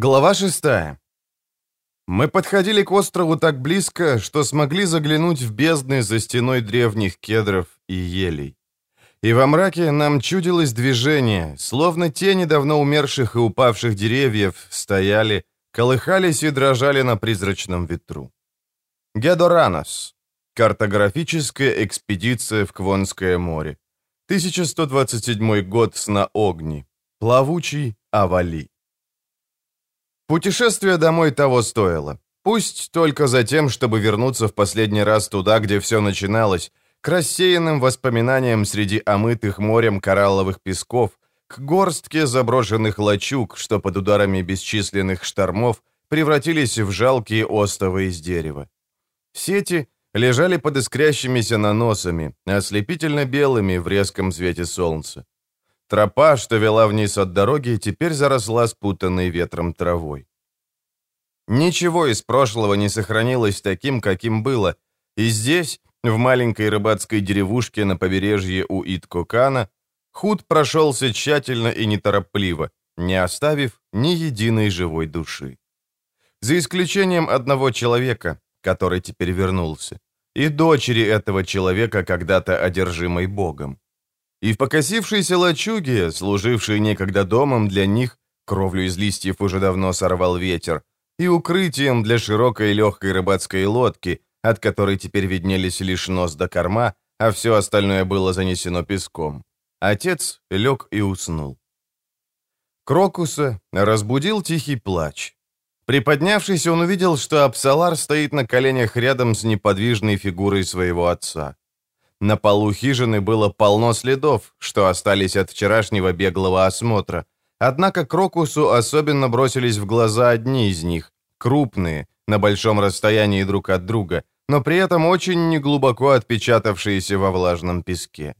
Глава шестая. Мы подходили к острову так близко, что смогли заглянуть в бездны за стеной древних кедров и елей. И во мраке нам чудилось движение, словно тени давно умерших и упавших деревьев стояли, колыхались и дрожали на призрачном ветру. Гедоранос. Картографическая экспедиция в Квонское море. 1127 год сна огни. Плавучий Авали. Путешествие домой того стоило. Пусть только за тем, чтобы вернуться в последний раз туда, где все начиналось, к рассеянным воспоминаниям среди омытых морем коралловых песков, к горстке заброшенных лачуг, что под ударами бесчисленных штормов превратились в жалкие остовы из дерева. Сети лежали под искрящимися наносами, ослепительно белыми в резком свете солнца. Тропа, что вела вниз от дороги, теперь заросла спутанной ветром травой. Ничего из прошлого не сохранилось таким, каким было, и здесь, в маленькой рыбацкой деревушке на побережье у Иткокана, Худ прошелся тщательно и неторопливо, не оставив ни единой живой души. За исключением одного человека, который теперь вернулся, и дочери этого человека, когда-то одержимой Богом. И в покосившейся лачуге, служившей некогда домом для них, кровлю из листьев уже давно сорвал ветер, и укрытием для широкой легкой рыбацкой лодки, от которой теперь виднелись лишь нос до корма, а все остальное было занесено песком. Отец лег и уснул. Крокуса разбудил тихий плач. Приподнявшись, он увидел, что Апсалар стоит на коленях рядом с неподвижной фигурой своего отца. На полу хижины было полно следов, что остались от вчерашнего беглого осмотра. Однако Крокусу особенно бросились в глаза одни из них, крупные, на большом расстоянии друг от друга, но при этом очень неглубоко отпечатавшиеся во влажном песке.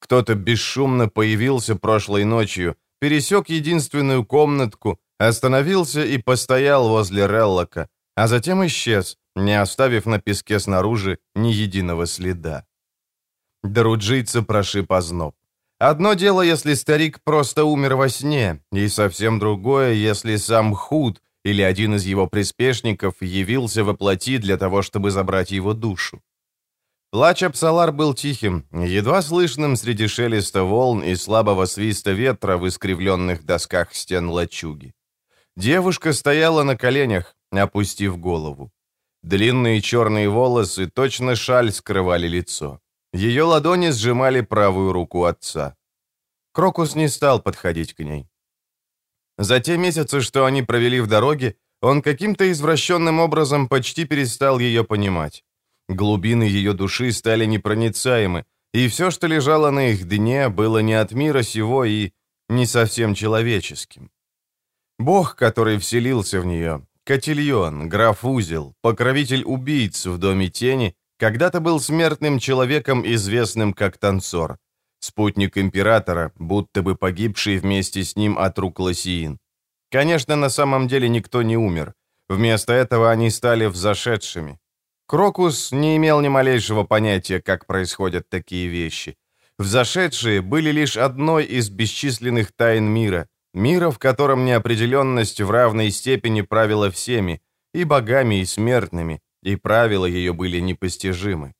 Кто-то бесшумно появился прошлой ночью, пересек единственную комнатку, остановился и постоял возле Реллока, а затем исчез, не оставив на песке снаружи ни единого следа. Даруджийца прошиб озноб. Одно дело, если старик просто умер во сне, и совсем другое, если сам Худ или один из его приспешников явился во плоти для того, чтобы забрать его душу. Плач Апсалар был тихим, едва слышным среди шелеста волн и слабого свиста ветра в искривленных досках стен лачуги. Девушка стояла на коленях, опустив голову. Длинные черные волосы, точно шаль, скрывали лицо. Ее ладони сжимали правую руку отца. Крокус не стал подходить к ней. За те месяцы, что они провели в дороге, он каким-то извращенным образом почти перестал ее понимать. Глубины ее души стали непроницаемы, и все, что лежало на их дне, было не от мира сего и не совсем человеческим. Бог, который вселился в нее, Котильон, граф Узел, покровитель убийц в Доме Тени, когда-то был смертным человеком, известным как танцор. Спутник императора, будто бы погибший вместе с ним от рук Лосиин. Конечно, на самом деле никто не умер. Вместо этого они стали взошедшими. Крокус не имел ни малейшего понятия, как происходят такие вещи. Взошедшие были лишь одной из бесчисленных тайн мира, мира, в котором неопределенность в равной степени правила всеми, и богами, и смертными, и правила ее были непостижимы.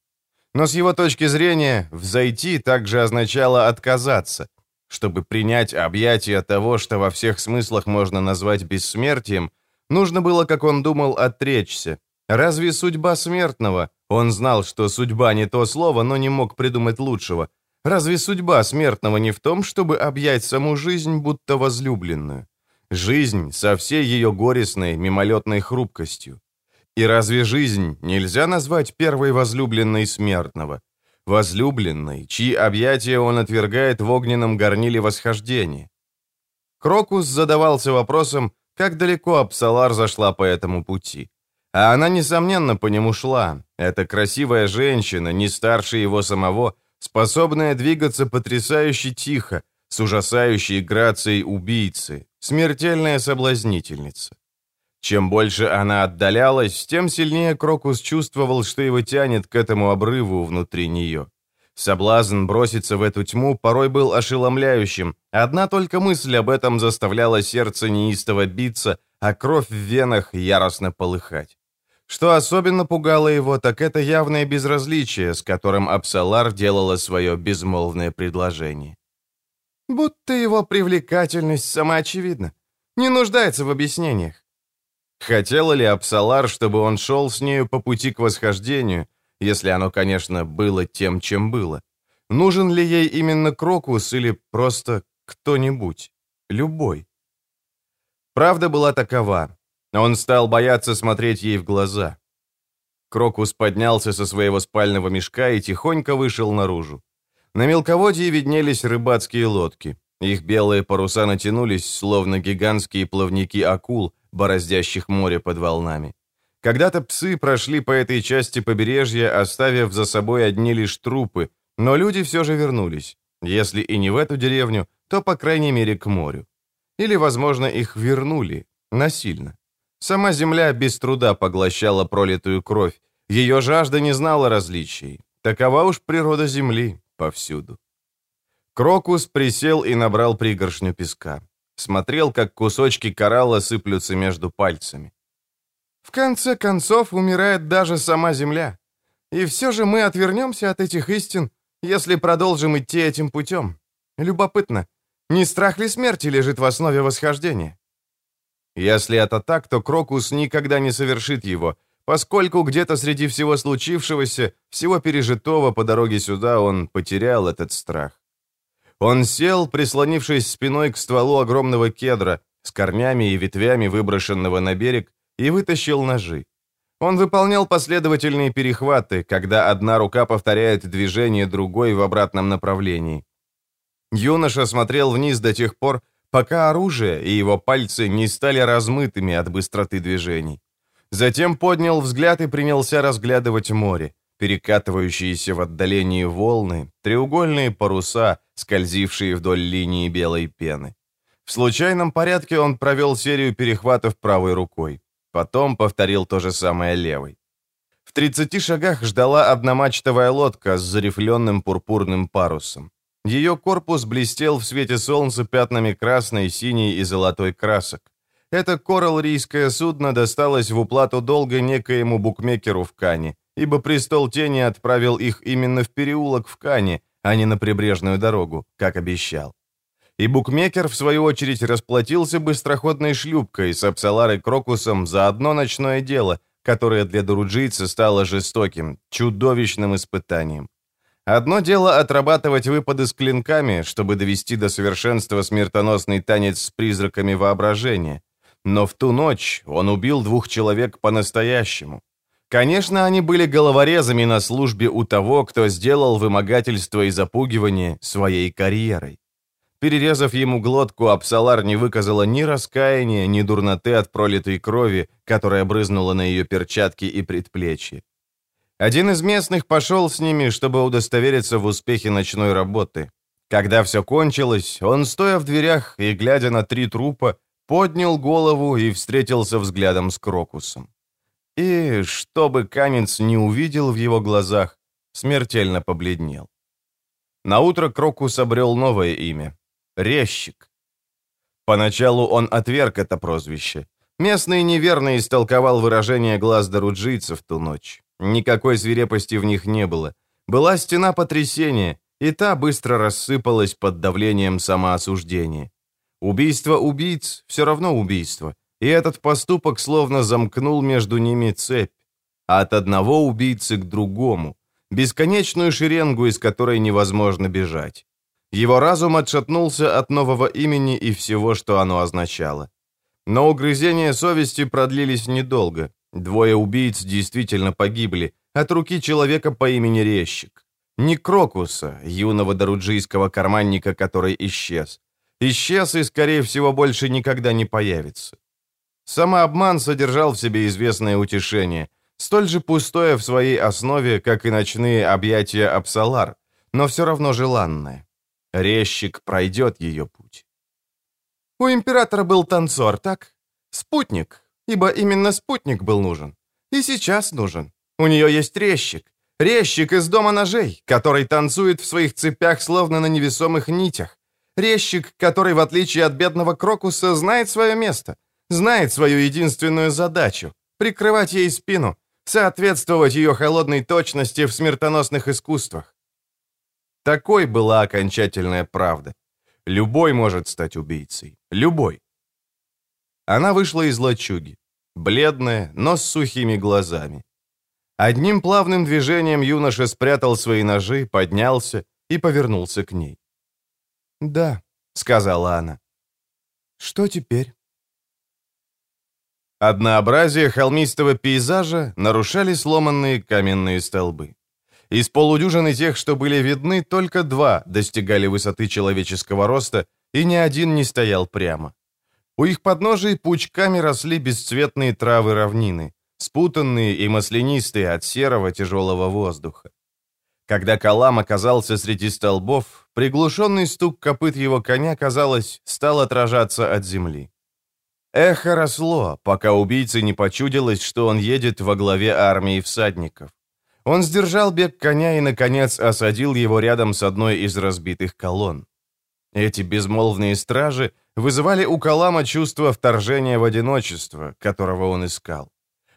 Но с его точки зрения, взойти также означало отказаться. Чтобы принять объятие того, что во всех смыслах можно назвать бессмертием, нужно было, как он думал, отречься. Разве судьба смертного? Он знал, что судьба не то слово, но не мог придумать лучшего. Разве судьба смертного не в том, чтобы объять саму жизнь, будто возлюбленную? Жизнь со всей ее горестной, мимолетной хрупкостью. И разве жизнь нельзя назвать первой возлюбленной смертного? Возлюбленной, чьи объятия он отвергает в огненном горниле восхождения? Крокус задавался вопросом, как далеко Апсалар зашла по этому пути. А она, несомненно, по нему шла. Эта красивая женщина, не старше его самого, способная двигаться потрясающе тихо, с ужасающей грацией убийцы, смертельная соблазнительница. Чем больше она отдалялась, тем сильнее Крокус чувствовал, что его тянет к этому обрыву внутри нее. Соблазн броситься в эту тьму порой был ошеломляющим. Одна только мысль об этом заставляла сердце неистово биться, а кровь в венах яростно полыхать. Что особенно пугало его, так это явное безразличие, с которым Апсалар делала свое безмолвное предложение. Будто его привлекательность самоочевидна, не нуждается в объяснениях. Хотела ли Апсалар, чтобы он шел с нею по пути к восхождению, если оно, конечно, было тем, чем было? Нужен ли ей именно Крокус или просто кто-нибудь? Любой. Правда была такова. Он стал бояться смотреть ей в глаза. Крокус поднялся со своего спального мешка и тихонько вышел наружу. На мелководье виднелись рыбацкие лодки. Их белые паруса натянулись, словно гигантские плавники акул, бороздящих море под волнами. Когда-то псы прошли по этой части побережья, оставив за собой одни лишь трупы, но люди все же вернулись. Если и не в эту деревню, то, по крайней мере, к морю. Или, возможно, их вернули. Насильно. Сама земля без труда поглощала пролитую кровь. Ее жажда не знала различий. Такова уж природа земли повсюду. Крокус присел и набрал пригоршню песка. Смотрел, как кусочки коралла сыплются между пальцами. В конце концов, умирает даже сама Земля. И все же мы отвернемся от этих истин, если продолжим идти этим путем. Любопытно, не страх ли смерти лежит в основе восхождения? Если это так, то Крокус никогда не совершит его, поскольку где-то среди всего случившегося, всего пережитого по дороге сюда он потерял этот страх. Он сел, прислонившись спиной к стволу огромного кедра, с корнями и ветвями выброшенного на берег, и вытащил ножи. Он выполнял последовательные перехваты, когда одна рука повторяет движение другой в обратном направлении. Юноша смотрел вниз до тех пор, пока оружие и его пальцы не стали размытыми от быстроты движений. Затем поднял взгляд и принялся разглядывать море, перекатывающиеся в отдалении волны, треугольные паруса, скользившие вдоль линии белой пены. В случайном порядке он провел серию перехватов правой рукой. Потом повторил то же самое левой. В 30 шагах ждала одномачтовая лодка с зарифленным пурпурным парусом. Ее корпус блестел в свете солнца пятнами красной, синей и золотой красок. Это кораллрийское судно досталось в уплату долга некоему букмекеру в Кане, ибо престол тени отправил их именно в переулок в Кане, а не на прибрежную дорогу, как обещал. И букмекер, в свою очередь, расплатился быстроходной шлюпкой с Апсаларой Крокусом за одно ночное дело, которое для доруджийца стало жестоким, чудовищным испытанием. Одно дело отрабатывать выпады с клинками, чтобы довести до совершенства смертоносный танец с призраками воображения. Но в ту ночь он убил двух человек по-настоящему. Конечно, они были головорезами на службе у того, кто сделал вымогательство и запугивание своей карьерой. Перерезав ему глотку, Апсалар не выказала ни раскаяния, ни дурноты от пролитой крови, которая брызнула на ее перчатки и предплечье. Один из местных пошел с ними, чтобы удостовериться в успехе ночной работы. Когда все кончилось, он, стоя в дверях и глядя на три трупа, поднял голову и встретился взглядом с Крокусом. И, чтобы Канец не увидел в его глазах, смертельно побледнел. Наутро Крокус обрел новое имя — Резчик. Поначалу он отверг это прозвище. Местный неверно истолковал выражение глаз доруджийца в ту ночь. Никакой свирепости в них не было. Была стена потрясения, и та быстро рассыпалась под давлением самоосуждения. Убийство убийц — все равно убийство, и этот поступок словно замкнул между ними цепь. От одного убийцы к другому, бесконечную шеренгу, из которой невозможно бежать. Его разум отшатнулся от нового имени и всего, что оно означало. Но угрызения совести продлились недолго. Двое убийц действительно погибли от руки человека по имени Резчик. Не Крокуса, юного доруджийского карманника, который исчез. Исчез и, скорее всего, больше никогда не появится. Самообман содержал в себе известное утешение, столь же пустое в своей основе, как и ночные объятия Апсалар, но все равно желанное. Резчик пройдет ее путь. У императора был танцор, так? Спутник, ибо именно спутник был нужен. И сейчас нужен. У нее есть резчик. Резчик из дома ножей, который танцует в своих цепях, словно на невесомых нитях. Резчик, который, в отличие от бедного Крокуса, знает свое место. Знает свою единственную задачу — прикрывать ей спину, соответствовать ее холодной точности в смертоносных искусствах. Такой была окончательная правда. Любой может стать убийцей. Любой. Она вышла из лачуги, бледная, но с сухими глазами. Одним плавным движением юноша спрятал свои ножи, поднялся и повернулся к ней. «Да», — сказала она. «Что теперь?» Однообразие холмистого пейзажа нарушали сломанные каменные столбы. Из полудюжины тех, что были видны, только два достигали высоты человеческого роста, и ни один не стоял прямо. У их подножий пучками росли бесцветные травы равнины, спутанные и маслянистые от серого тяжелого воздуха. Когда Калам оказался среди столбов, приглушенный стук копыт его коня, казалось, стал отражаться от земли. Эхо росло, пока убийце не почудилось, что он едет во главе армии всадников. Он сдержал бег коня и, наконец, осадил его рядом с одной из разбитых колонн. Эти безмолвные стражи вызывали у Калама чувство вторжения в одиночество, которого он искал.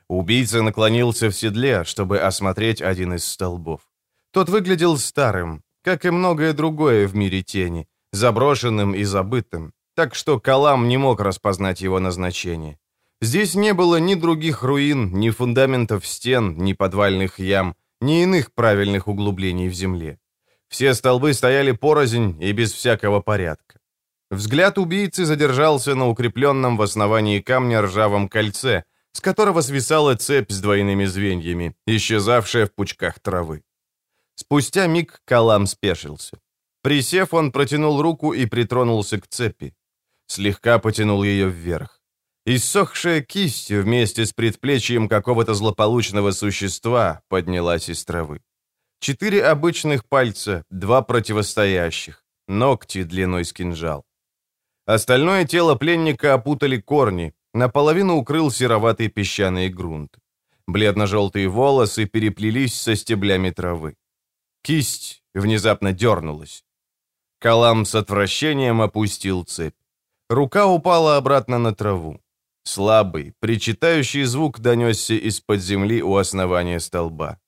Убийца наклонился в седле, чтобы осмотреть один из столбов. Тот выглядел старым, как и многое другое в мире тени, заброшенным и забытым, так что Калам не мог распознать его назначение. Здесь не было ни других руин, ни фундаментов стен, ни подвальных ям, ни иных правильных углублений в земле. Все столбы стояли порознь и без всякого порядка. Взгляд убийцы задержался на укрепленном в основании камня ржавом кольце, с которого свисала цепь с двойными звеньями, исчезавшая в пучках травы. Спустя миг Калам спешился. Присев, он протянул руку и притронулся к цепи слегка потянул ее вверх. Иссохшая кисть вместе с предплечьем какого-то злополучного существа поднялась из травы. Четыре обычных пальца, два противостоящих, ногти длиной с кинжал. Остальное тело пленника опутали корни, наполовину укрыл сероватый песчаный грунт. Бледно-желтые волосы переплелись со стеблями травы. Кисть внезапно дернулась. Калам с отвращением опустил цепь. Рука упала обратно на траву. Слабый, причитающий звук донесся из-под земли у основания столба.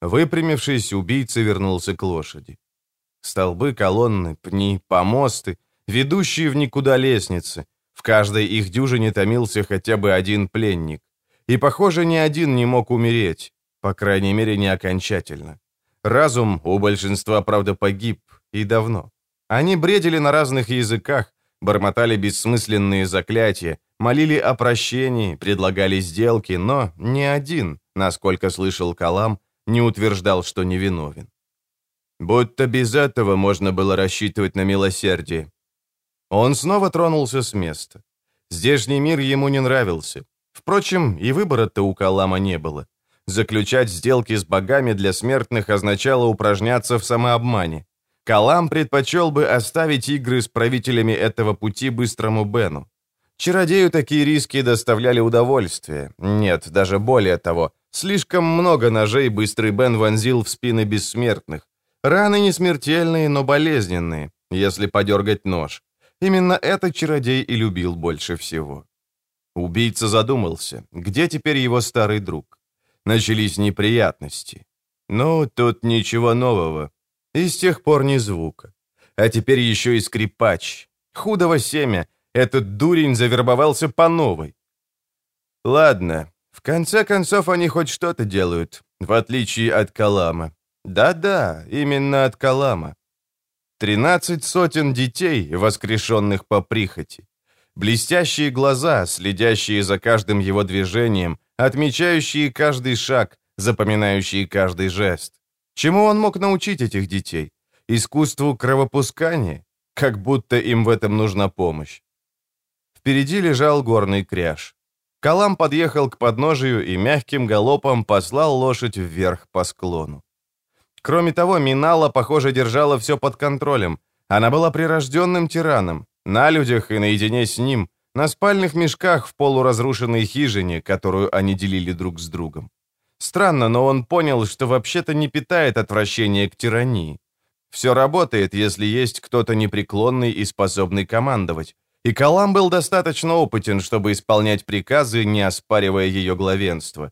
Выпрямившись, убийца вернулся к лошади. Столбы, колонны, пни, помосты, ведущие в никуда лестницы. В каждой их дюжине томился хотя бы один пленник. И, похоже, ни один не мог умереть, по крайней мере, не окончательно. Разум у большинства, правда, погиб, и давно. Они бредили на разных языках, бормотали бессмысленные заклятия, молили о прощении, предлагали сделки, но ни один, насколько слышал Калам, не утверждал, что невиновен. Будто без этого можно было рассчитывать на милосердие. Он снова тронулся с места. Здешний мир ему не нравился. Впрочем, и выбора-то у Калама не было. Заключать сделки с богами для смертных означало упражняться в самообмане. Калам предпочел бы оставить игры с правителями этого пути быстрому Бену. Чародею такие риски доставляли удовольствие. Нет, даже более того, слишком много ножей быстрый Бен вонзил в спины бессмертных. Раны не смертельные, но болезненные, если подергать нож. Именно этот чародей и любил больше всего. Убийца задумался, где теперь его старый друг. Начались неприятности. Ну, тут ничего нового. И с тех пор ни звука. А теперь еще и скрипач. Худого семя. Этот дурень завербовался по новой. Ладно, в конце концов они хоть что-то делают, в отличие от Калама. Да-да, именно от Калама. Тринадцать сотен детей, воскрешенных по прихоти. Блестящие глаза, следящие за каждым его движением, отмечающие каждый шаг, запоминающие каждый жест. Чему он мог научить этих детей? Искусству кровопускания? Как будто им в этом нужна помощь. Впереди лежал горный кряж. Калам подъехал к подножию и мягким галопом послал лошадь вверх по склону. Кроме того, Минала, похоже, держала все под контролем. Она была прирожденным тираном, на людях и наедине с ним, на спальных мешках в полуразрушенной хижине, которую они делили друг с другом. Странно, но он понял, что вообще-то не питает отвращения к тирании. Все работает, если есть кто-то непреклонный и способный командовать. и Калам был достаточно опытен, чтобы исполнять приказы, не оспаривая ее главенство.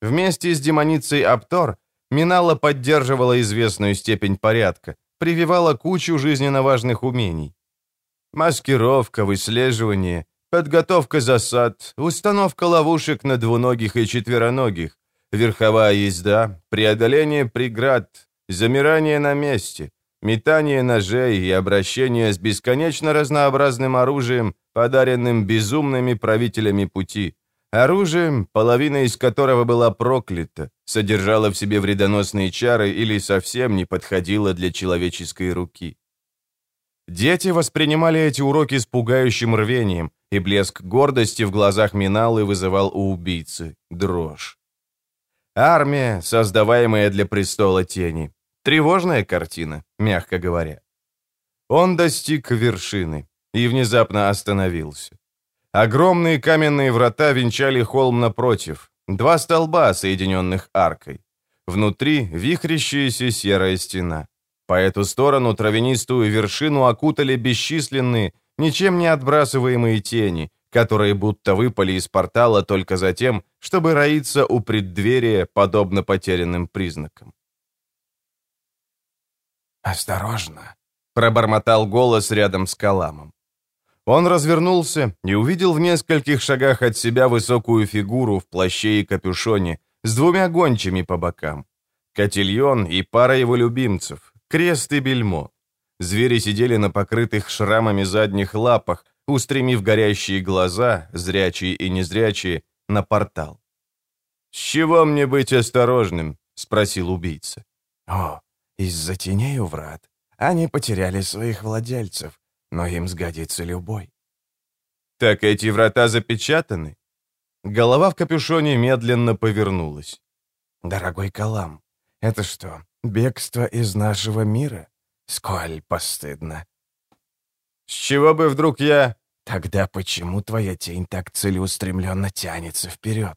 Вместе с демоницей Аптор Минала поддерживала известную степень порядка, прививала кучу жизненно важных умений. Маскировка, выслеживание, подготовка засад, установка ловушек на двуногих и четвероногих, верховая езда, преодоление преград, замирание на месте, метание ножей и обращение с бесконечно разнообразным оружием, подаренным безумными правителями пути. Оружием, половина из которого была проклята, содержала в себе вредоносные чары или совсем не подходила для человеческой руки. Дети воспринимали эти уроки с пугающим рвением, и блеск гордости в глазах Миналы вызывал у убийцы дрожь. Армия, создаваемая для престола тени. Тревожная картина, мягко говоря. Он достиг вершины и внезапно остановился. Огромные каменные врата венчали холм напротив, два столба, соединенных аркой. Внутри вихрящаяся серая стена. По эту сторону травянистую вершину окутали бесчисленные, ничем не отбрасываемые тени, которые будто выпали из портала только за тем, чтобы роиться у преддверия, подобно потерянным признакам. «Осторожно!» — пробормотал голос рядом с Каламом. Он развернулся и увидел в нескольких шагах от себя высокую фигуру в плаще и капюшоне с двумя гончими по бокам. Котильон и пара его любимцев, крест и бельмо. Звери сидели на покрытых шрамами задних лапах, устремив горящие глаза, зрячие и незрячие, на портал. «С чего мне быть осторожным?» — спросил убийца. «О, из-за теней у врат. Они потеряли своих владельцев, но им сгодится любой». «Так эти врата запечатаны?» Голова в капюшоне медленно повернулась. «Дорогой Калам, это что, бегство из нашего мира? Сколь постыдно!» «С чего бы вдруг я...» «Тогда почему твоя тень так целеустремленно тянется вперед?»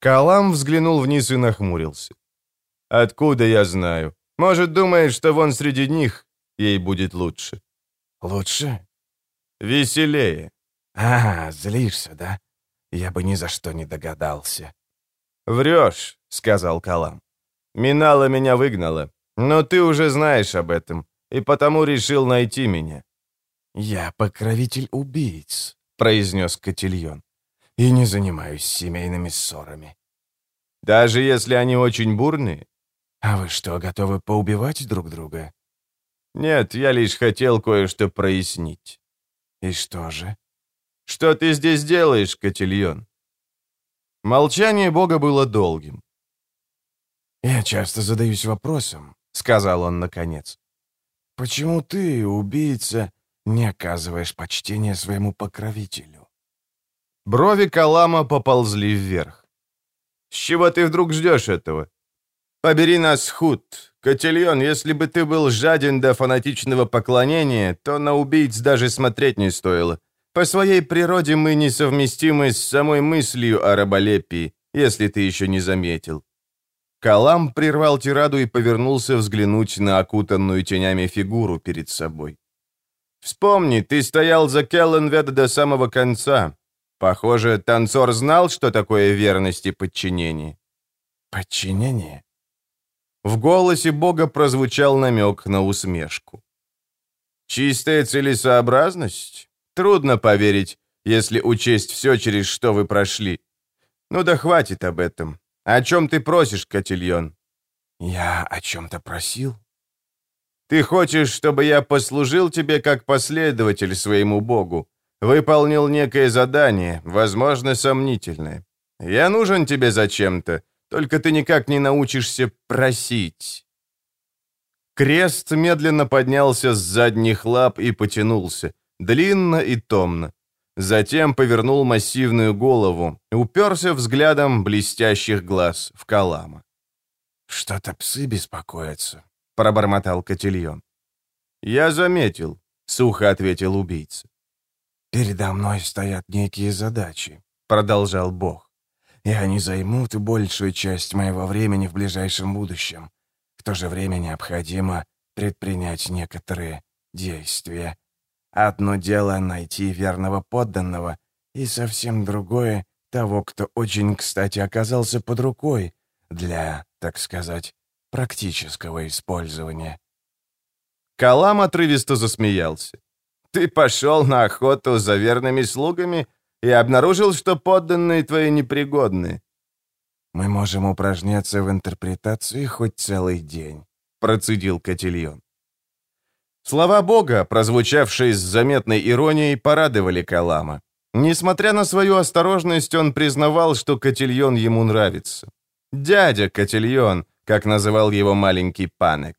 Калам взглянул вниз и нахмурился. «Откуда я знаю? Может, думает, что вон среди них ей будет лучше». «Лучше?» «Веселее». «А, злишься, да? Я бы ни за что не догадался». «Врешь», — сказал Калам. «Минала меня выгнала, но ты уже знаешь об этом, и потому решил найти меня». «Я покровитель убийц», — произнес Котильон, «и не занимаюсь семейными ссорами». «Даже если они очень бурные?» «А вы что, готовы поубивать друг друга?» «Нет, я лишь хотел кое-что прояснить». «И что же?» «Что ты здесь делаешь, Котильон?» Молчание Бога было долгим. «Я часто задаюсь вопросом», — сказал он наконец. «Почему ты, убийца, не оказываешь почтения своему покровителю?» Брови Калама поползли вверх. «С чего ты вдруг ждешь этого? Побери нас, Худ. Котельон, если бы ты был жаден до фанатичного поклонения, то на убийц даже смотреть не стоило. По своей природе мы несовместимы с самой мыслью о раболепии, если ты еще не заметил». Калам прервал тираду и повернулся взглянуть на окутанную тенями фигуру перед собой. «Вспомни, ты стоял за Келленведа до самого конца. Похоже, танцор знал, что такое верность и подчинение». «Подчинение?» В голосе Бога прозвучал намек на усмешку. «Чистая целесообразность? Трудно поверить, если учесть все, через что вы прошли. Ну да хватит об этом. О чем ты просишь, Котильон?» «Я о чем-то просил?» «Ты хочешь, чтобы я послужил тебе как последователь своему Богу, выполнил некое задание, возможно, сомнительное. Я нужен тебе зачем-то, только ты никак не научишься просить». Крест медленно поднялся с задних лап и потянулся, длинно и томно. Затем повернул массивную голову, уперся взглядом блестящих глаз в Калама. «Что-то псы беспокоятся», — пробормотал Котильон. «Я заметил», — сухо ответил убийца. «Передо мной стоят некие задачи», — продолжал Бог и они займут большую часть моего времени в ближайшем будущем. В то же время необходимо предпринять некоторые действия. Одно дело найти верного подданного, и совсем другое — того, кто очень кстати оказался под рукой для, так сказать, практического использования. Калам отрывисто засмеялся. «Ты пошел на охоту за верными слугами и обнаружил, что подданные твои непригодны». «Мы можем упражняться в интерпретации хоть целый день», — процедил Котильон. Слова Бога, прозвучавшие с заметной иронией, порадовали Калама. Несмотря на свою осторожность, он признавал, что Котильон ему нравится. «Дядя Котильон», как называл его маленький Панек.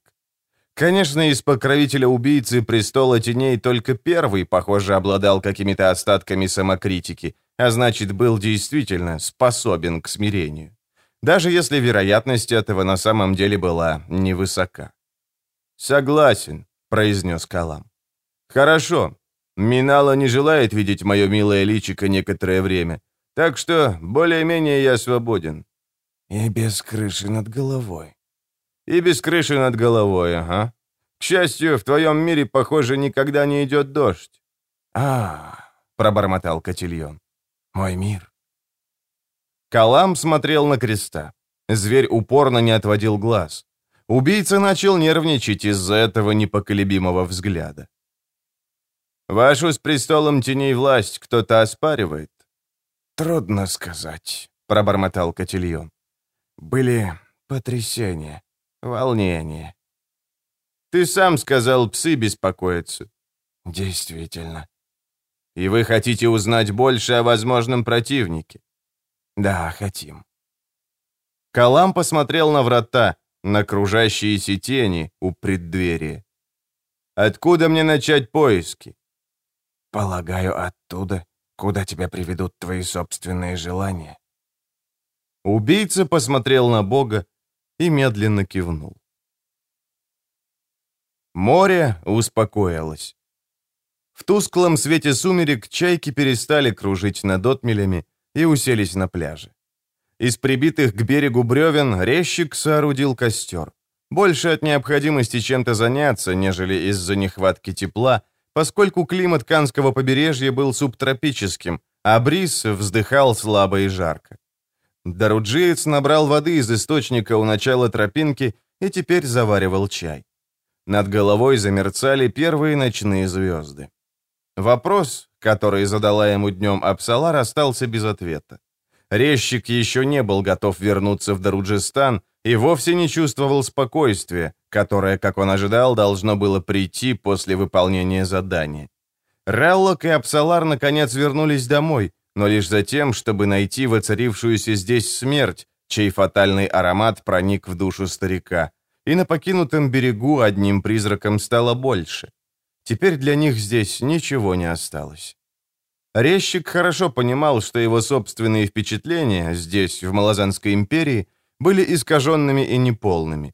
Конечно, из покровителя убийцы престола теней только первый, похоже, обладал какими-то остатками самокритики, а значит, был действительно способен к смирению. Даже если вероятность этого на самом деле была невысока. «Согласен», — произнес Калам. «Хорошо. Минала не желает видеть мое милое личико некоторое время, так что более-менее я свободен». «И без крыши над головой». «И без крыши над головой, ага. К счастью, в твоем мире, похоже, никогда не идет дождь». «А, — пробормотал Котильон. «Мой мир». Калам смотрел на креста. Зверь упорно не отводил глаз. Убийца начал нервничать из-за этого непоколебимого взгляда. «Вашу с престолом теней власть кто-то оспаривает?» «Трудно сказать», — пробормотал Котильон. «Были потрясения, волнения». «Ты сам сказал, псы беспокоятся». «Действительно». «И вы хотите узнать больше о возможном противнике?» «Да, хотим». Калам посмотрел на врата, на кружащиеся тени у преддверия. «Откуда мне начать поиски?» «Полагаю, оттуда, куда тебя приведут твои собственные желания». Убийца посмотрел на Бога и медленно кивнул. Море успокоилось. В тусклом свете сумерек чайки перестали кружить над отмелями и уселись на пляже. Из прибитых к берегу бревен резчик соорудил костер. Больше от необходимости чем-то заняться, нежели из-за нехватки тепла, поскольку климат Канского побережья был субтропическим, а бриз вздыхал слабо и жарко. Даруджиец набрал воды из источника у начала тропинки и теперь заваривал чай. Над головой замерцали первые ночные звезды. Вопрос, который задала ему днем Апсалар, остался без ответа. Резчик еще не был готов вернуться в Даруджистан и вовсе не чувствовал спокойствия, которое, как он ожидал, должно было прийти после выполнения задания. Реллок и Апсалар наконец вернулись домой, но лишь за тем, чтобы найти воцарившуюся здесь смерть, чей фатальный аромат проник в душу старика, и на покинутом берегу одним призраком стало больше. Теперь для них здесь ничего не осталось. Резчик хорошо понимал, что его собственные впечатления здесь, в Малазанской империи, были искаженными и неполными.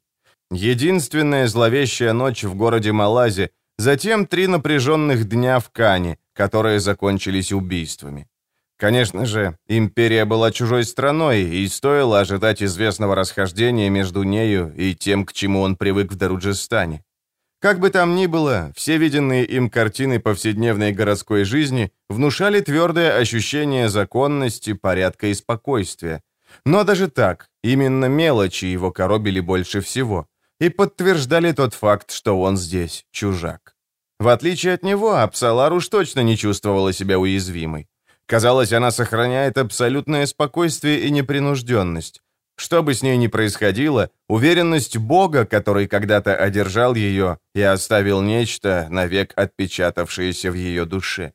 Единственная зловещая ночь в городе Малазе, затем три напряженных дня в Кане, которые закончились убийствами. Конечно же, империя была чужой страной, и стоило ожидать известного расхождения между нею и тем, к чему он привык в Даруджистане. Как бы там ни было, все виденные им картины повседневной городской жизни внушали твердое ощущение законности, порядка и спокойствия. Но даже так, именно мелочи его коробили больше всего и подтверждали тот факт, что он здесь чужак. В отличие от него, Апсалар уж точно не чувствовала себя уязвимой. Казалось, она сохраняет абсолютное спокойствие и непринужденность, что бы с ней ни происходило, уверенность Бога, который когда-то одержал ее и оставил нечто, навек отпечатавшееся в ее душе.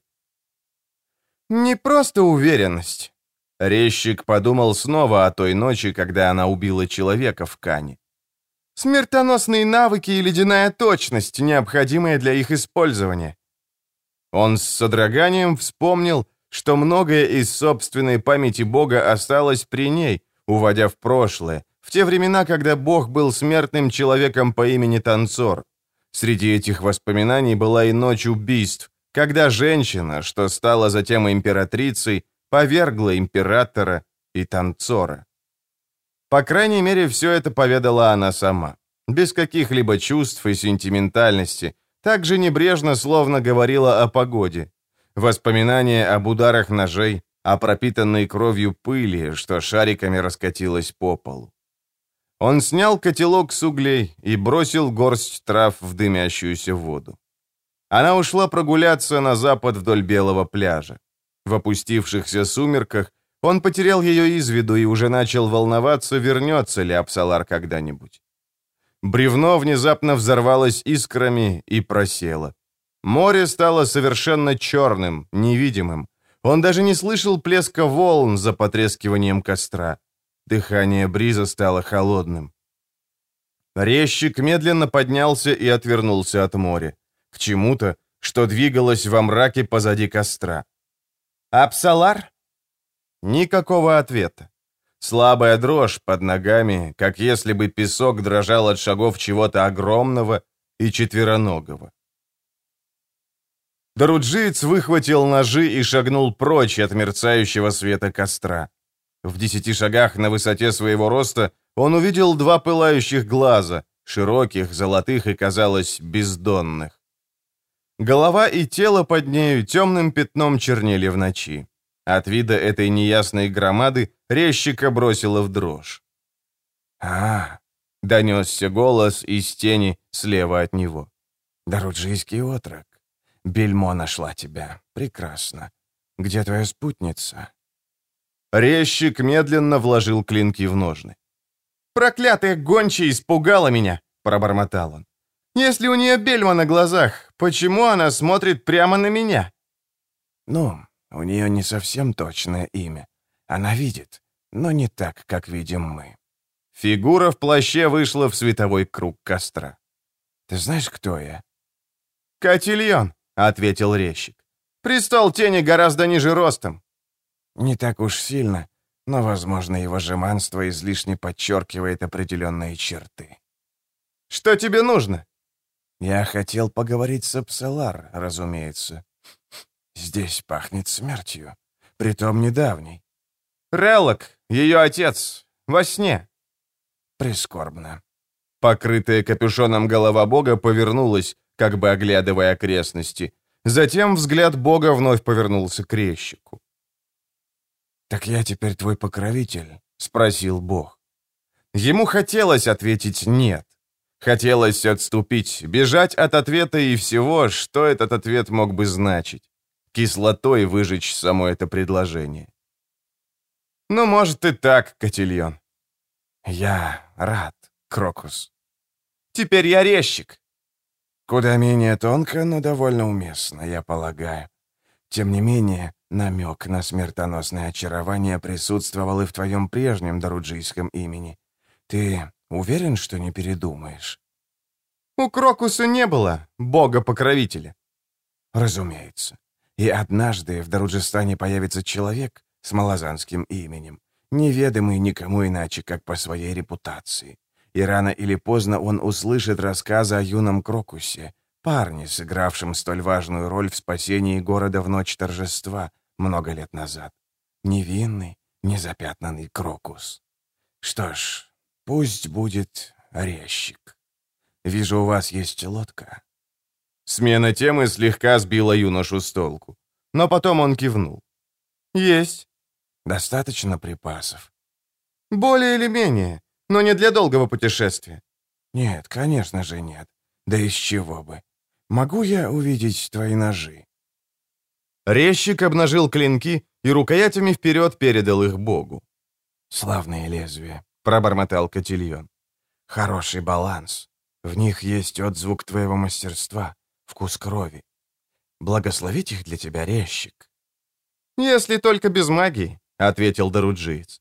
«Не просто уверенность». Резчик подумал снова о той ночи, когда она убила человека в Кане. «Смертоносные навыки и ледяная точность, необходимые для их использования». Он с содроганием вспомнил, что многое из собственной памяти Бога осталось при ней, уводя в прошлое, в те времена, когда Бог был смертным человеком по имени Танцор. Среди этих воспоминаний была и ночь убийств, когда женщина, что стала затем императрицей, повергла императора и танцора. По крайней мере, все это поведала она сама, без каких-либо чувств и сентиментальности, так же небрежно, словно говорила о погоде. Воспоминания об ударах ножей, о пропитанной кровью пыли, что шариками раскатилась по полу. Он снял котелок с углей и бросил горсть трав в дымящуюся воду. Она ушла прогуляться на запад вдоль белого пляжа. В опустившихся сумерках он потерял ее из виду и уже начал волноваться, вернется ли Апсалар когда-нибудь. Бревно внезапно взорвалось искрами и просело. Море стало совершенно черным, невидимым. Он даже не слышал плеска волн за потрескиванием костра. Дыхание бриза стало холодным. Резчик медленно поднялся и отвернулся от моря. К чему-то, что двигалось во мраке позади костра. «Апсалар?» Никакого ответа. Слабая дрожь под ногами, как если бы песок дрожал от шагов чего-то огромного и четвероногого. Даруджиец выхватил ножи и шагнул прочь от мерцающего света костра. В десяти шагах на высоте своего роста он увидел два пылающих глаза, широких, золотых и, казалось, бездонных. Голова и тело под нею темным пятном чернели в ночи. От вида этой неясной громады резчика бросила в дрожь. «А, — донесся голос из тени слева от него. Даруджийский отрок. Бельмо нашла тебя. Прекрасно. Где твоя спутница?» Резчик медленно вложил клинки в ножны. «Проклятая гончая испугала меня!» — пробормотал он. «Если у нее бельма на глазах, почему она смотрит прямо на меня?» «Ну, у нее не совсем точное имя. Она видит, но не так, как видим мы». Фигура в плаще вышла в световой круг костра. «Ты знаешь, кто я?» «Котильон», — ответил резчик. «Престол тени гораздо ниже ростом». «Не так уж сильно, но, возможно, его жеманство излишне подчеркивает определенные черты». «Что тебе нужно?» «Я хотел поговорить с Апсалар, разумеется. Здесь пахнет смертью, притом недавней». «Реллок, ее отец, во сне». «Прискорбно». Покрытая капюшоном голова бога повернулась, как бы оглядывая окрестности. Затем взгляд бога вновь повернулся к резчику. «Так я теперь твой покровитель?» — спросил бог. Ему хотелось ответить «нет». Хотелось отступить, бежать от ответа и всего, что этот ответ мог бы значить. Кислотой выжечь само это предложение. «Ну, может, и так, Котильон». «Я рад, Крокус». «Теперь я резчик». Куда менее тонко, но довольно уместно, я полагаю. Тем не менее, намек на смертоносное очарование присутствовал и в твоем прежнем даруджийском имени. Ты уверен, что не передумаешь? У Крокуса не было бога-покровителя. Разумеется. И однажды в Даруджистане появится человек с малазанским именем, неведомый никому иначе, как по своей репутации. И рано или поздно он услышит рассказы о юном Крокусе, парне, сыгравшем столь важную роль в спасении города в ночь торжества много лет назад. Невинный, незапятнанный Крокус. Что ж, пусть будет резчик. Вижу, у вас есть лодка. Смена темы слегка сбила юношу с толку. Но потом он кивнул. «Есть». «Достаточно припасов?» «Более или менее, но не для долгого путешествия». «Нет, конечно же нет. Да из чего бы. Могу я увидеть твои ножи?» Резчик обнажил клинки и рукоятями вперед передал их богу. «Славные лезвия», — пробормотал Котильон. «Хороший баланс. В них есть отзвук твоего мастерства, вкус крови. Благословить их для тебя, резчик». «Если только без магии», — ответил Даруджиец.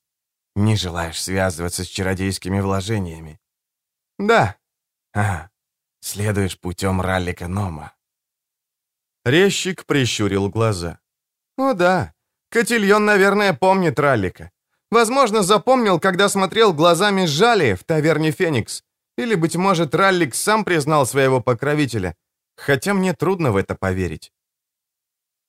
«Не желаешь связываться с чародейскими вложениями?» «Да». «Ага. Следуешь путем раллика Нома». Резчик прищурил глаза. «О да, Котильон, наверное, помнит Раллика. Возможно, запомнил, когда смотрел глазами Жали в таверне «Феникс». Или, быть может, Раллик сам признал своего покровителя. Хотя мне трудно в это поверить.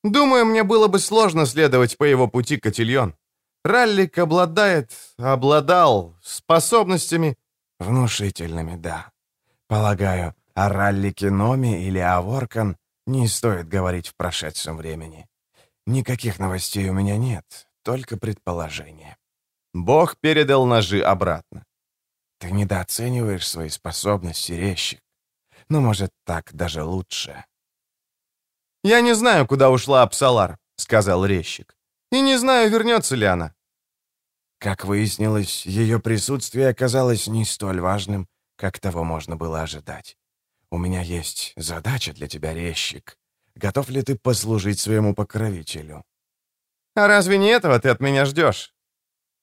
Думаю, мне было бы сложно следовать по его пути Котильон. Раллик обладает, обладал способностями... Внушительными, да. Полагаю, О Раллике Номи или о Воркан не стоит говорить в прошедшем времени. Никаких новостей у меня нет, только предположения. Бог передал ножи обратно. Ты недооцениваешь свои способности, резчик. Но, может, так даже лучше. «Я не знаю, куда ушла Апсалар», — сказал резчик. «И не знаю, вернется ли она». Как выяснилось, ее присутствие оказалось не столь важным, как того можно было ожидать. У меня есть задача для тебя, резчик. Готов ли ты послужить своему покровителю?» «А разве не этого ты от меня ждешь?»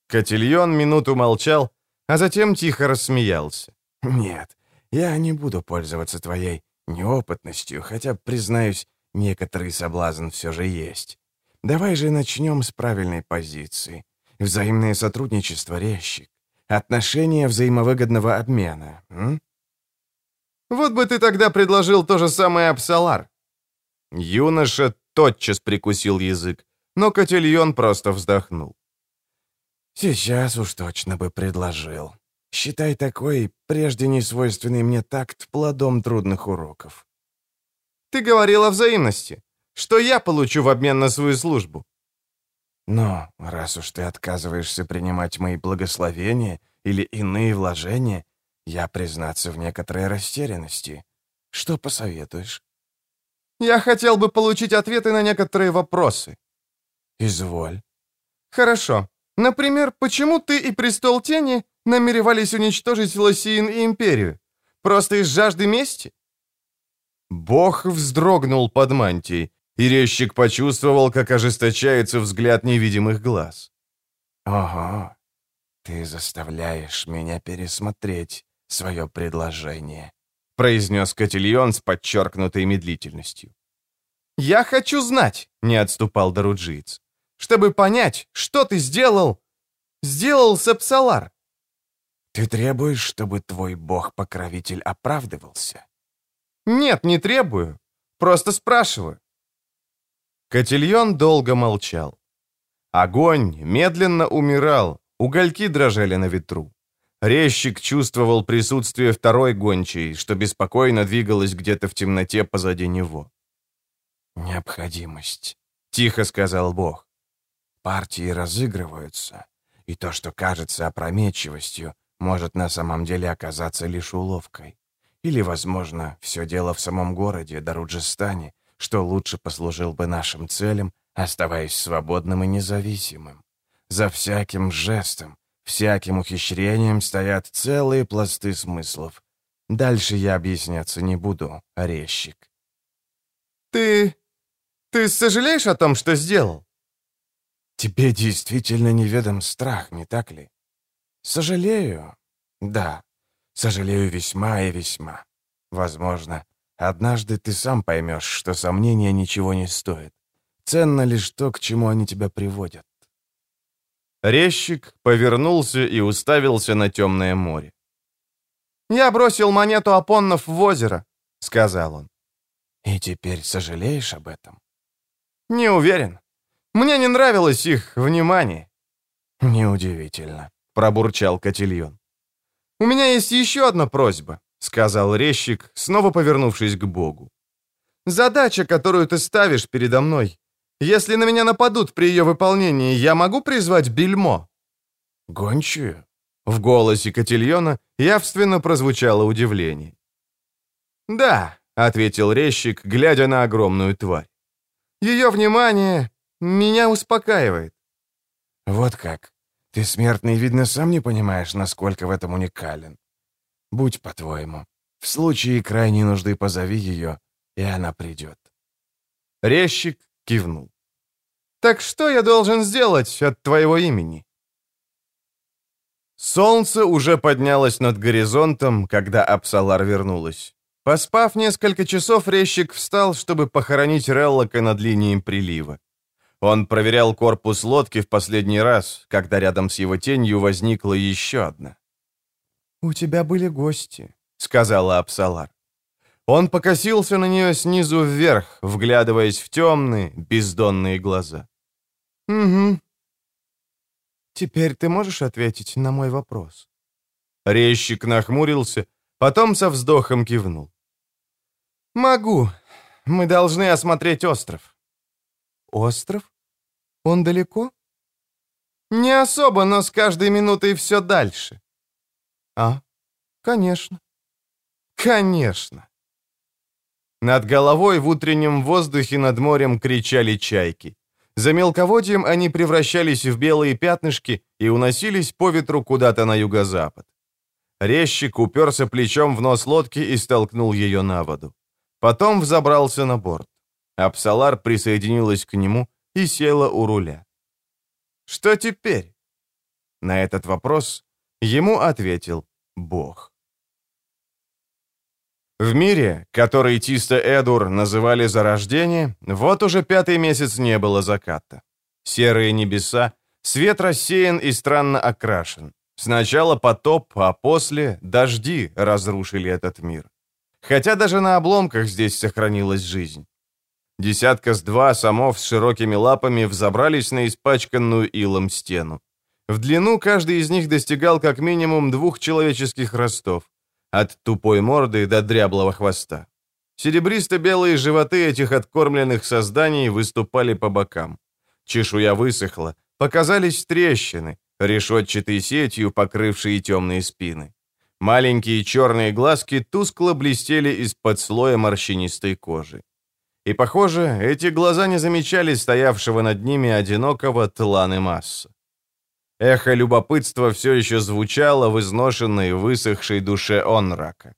Котильон минуту молчал, а затем тихо рассмеялся. «Нет, я не буду пользоваться твоей неопытностью, хотя, признаюсь, некоторый соблазн все же есть. Давай же начнем с правильной позиции. Взаимное сотрудничество, резчик. Отношения взаимовыгодного обмена. М? Вот бы ты тогда предложил то же самое Апсалар. Юноша тотчас прикусил язык, но Котельон просто вздохнул. Сейчас уж точно бы предложил. Считай такой, прежде не свойственный мне такт, плодом трудных уроков. Ты говорил о взаимности. Что я получу в обмен на свою службу? Но раз уж ты отказываешься принимать мои благословения или иные вложения, я, признаться, в некоторой растерянности. Что посоветуешь? Я хотел бы получить ответы на некоторые вопросы. Изволь. Хорошо. Например, почему ты и Престол Тени намеревались уничтожить Лосиин и Империю? Просто из жажды мести? Бог вздрогнул под мантией, и резчик почувствовал, как ожесточается взгляд невидимых глаз. «Ого, ты заставляешь меня пересмотреть свое предложение», произнес Котильон с подчеркнутой медлительностью. «Я хочу знать», — не отступал Даруджиец, «чтобы понять, что ты сделал, сделал Сепсалар». «Ты требуешь, чтобы твой бог-покровитель оправдывался?» «Нет, не требую. Просто спрашиваю». Котильон долго молчал. Огонь медленно умирал, угольки дрожали на ветру. Резчик чувствовал присутствие второй гончей, что беспокойно двигалась где-то в темноте позади него. «Необходимость», — тихо сказал Бог. «Партии разыгрываются, и то, что кажется опрометчивостью, может на самом деле оказаться лишь уловкой. Или, возможно, все дело в самом городе, Даруджистане, что лучше послужил бы нашим целям, оставаясь свободным и независимым. За всяким жестом, всяким ухищрением стоят целые пласты смыслов. Дальше я объясняться не буду, резчик. «Ты... ты сожалеешь о том, что сделал?» «Тебе действительно неведом страх, не так ли?» «Сожалею. Да, Сожалею весьма и весьма. Возможно, однажды ты сам поймешь, что сомнения ничего не стоят. Ценно лишь то, к чему они тебя приводят. Резчик повернулся и уставился на темное море. «Я бросил монету Апоннов в озеро», — сказал он. «И теперь сожалеешь об этом?» «Не уверен. Мне не нравилось их внимание». «Неудивительно», — пробурчал Котильон. «У меня есть еще одна просьба», — сказал резчик, снова повернувшись к Богу. «Задача, которую ты ставишь передо мной. Если на меня нападут при ее выполнении, я могу призвать бельмо?» «Гончую?» В голосе Котильона явственно прозвучало удивление. «Да», — ответил резчик, глядя на огромную тварь. «Ее внимание меня успокаивает». «Вот как. Ты, смертный, видно, сам не понимаешь, насколько в этом уникален. Будь по-твоему. В случае крайней нужды позови ее, и она придет». Резчик кивнул. «Так что я должен сделать от твоего имени?» Солнце уже поднялось над горизонтом, когда Апсалар вернулась. Поспав несколько часов, резчик встал, чтобы похоронить Реллока над линией прилива. Он проверял корпус лодки в последний раз, когда рядом с его тенью возникла еще одна. «У тебя были гости», — сказала Апсалар. Он покосился на нее снизу вверх, вглядываясь в темные, бездонные глаза. «Угу. Теперь ты можешь ответить на мой вопрос?» Резчик нахмурился, потом со вздохом кивнул. «Могу. Мы должны осмотреть остров». «Остров? Он далеко?» «Не особо, но с каждой минутой все дальше». «А, конечно». «Конечно». Над головой в утреннем воздухе над морем кричали чайки. За мелководьем они превращались в белые пятнышки и уносились по ветру куда-то на юго-запад. Резчик уперся плечом в нос лодки и столкнул ее на воду. Потом взобрался на борт. Апсалар присоединилась к нему и села у руля. «Что теперь?» На этот вопрос ему ответил Бог. В мире, который Тиста Эдур называли Зарождение, вот уже пятый месяц не было заката. Серые небеса, свет рассеян и странно окрашен. Сначала потоп, а после дожди разрушили этот мир. Хотя даже на обломках здесь сохранилась жизнь. Десятка с два самов с широкими лапами взобрались на испачканную илом стену. В длину каждый из них достигал как минимум двух человеческих ростов, от тупой морды до дряблого хвоста. Серебристо-белые животы этих откормленных созданий выступали по бокам. Чешуя высохла, показались трещины, решетчатой сетью покрывшие темные спины. Маленькие черные глазки тускло блестели из-под слоя морщинистой кожи. И, похоже, эти глаза не замечали стоявшего над ними одинокого Тланы Масса. Эхо любопытства все еще звучало в изношенной, высохшей душе Онрака.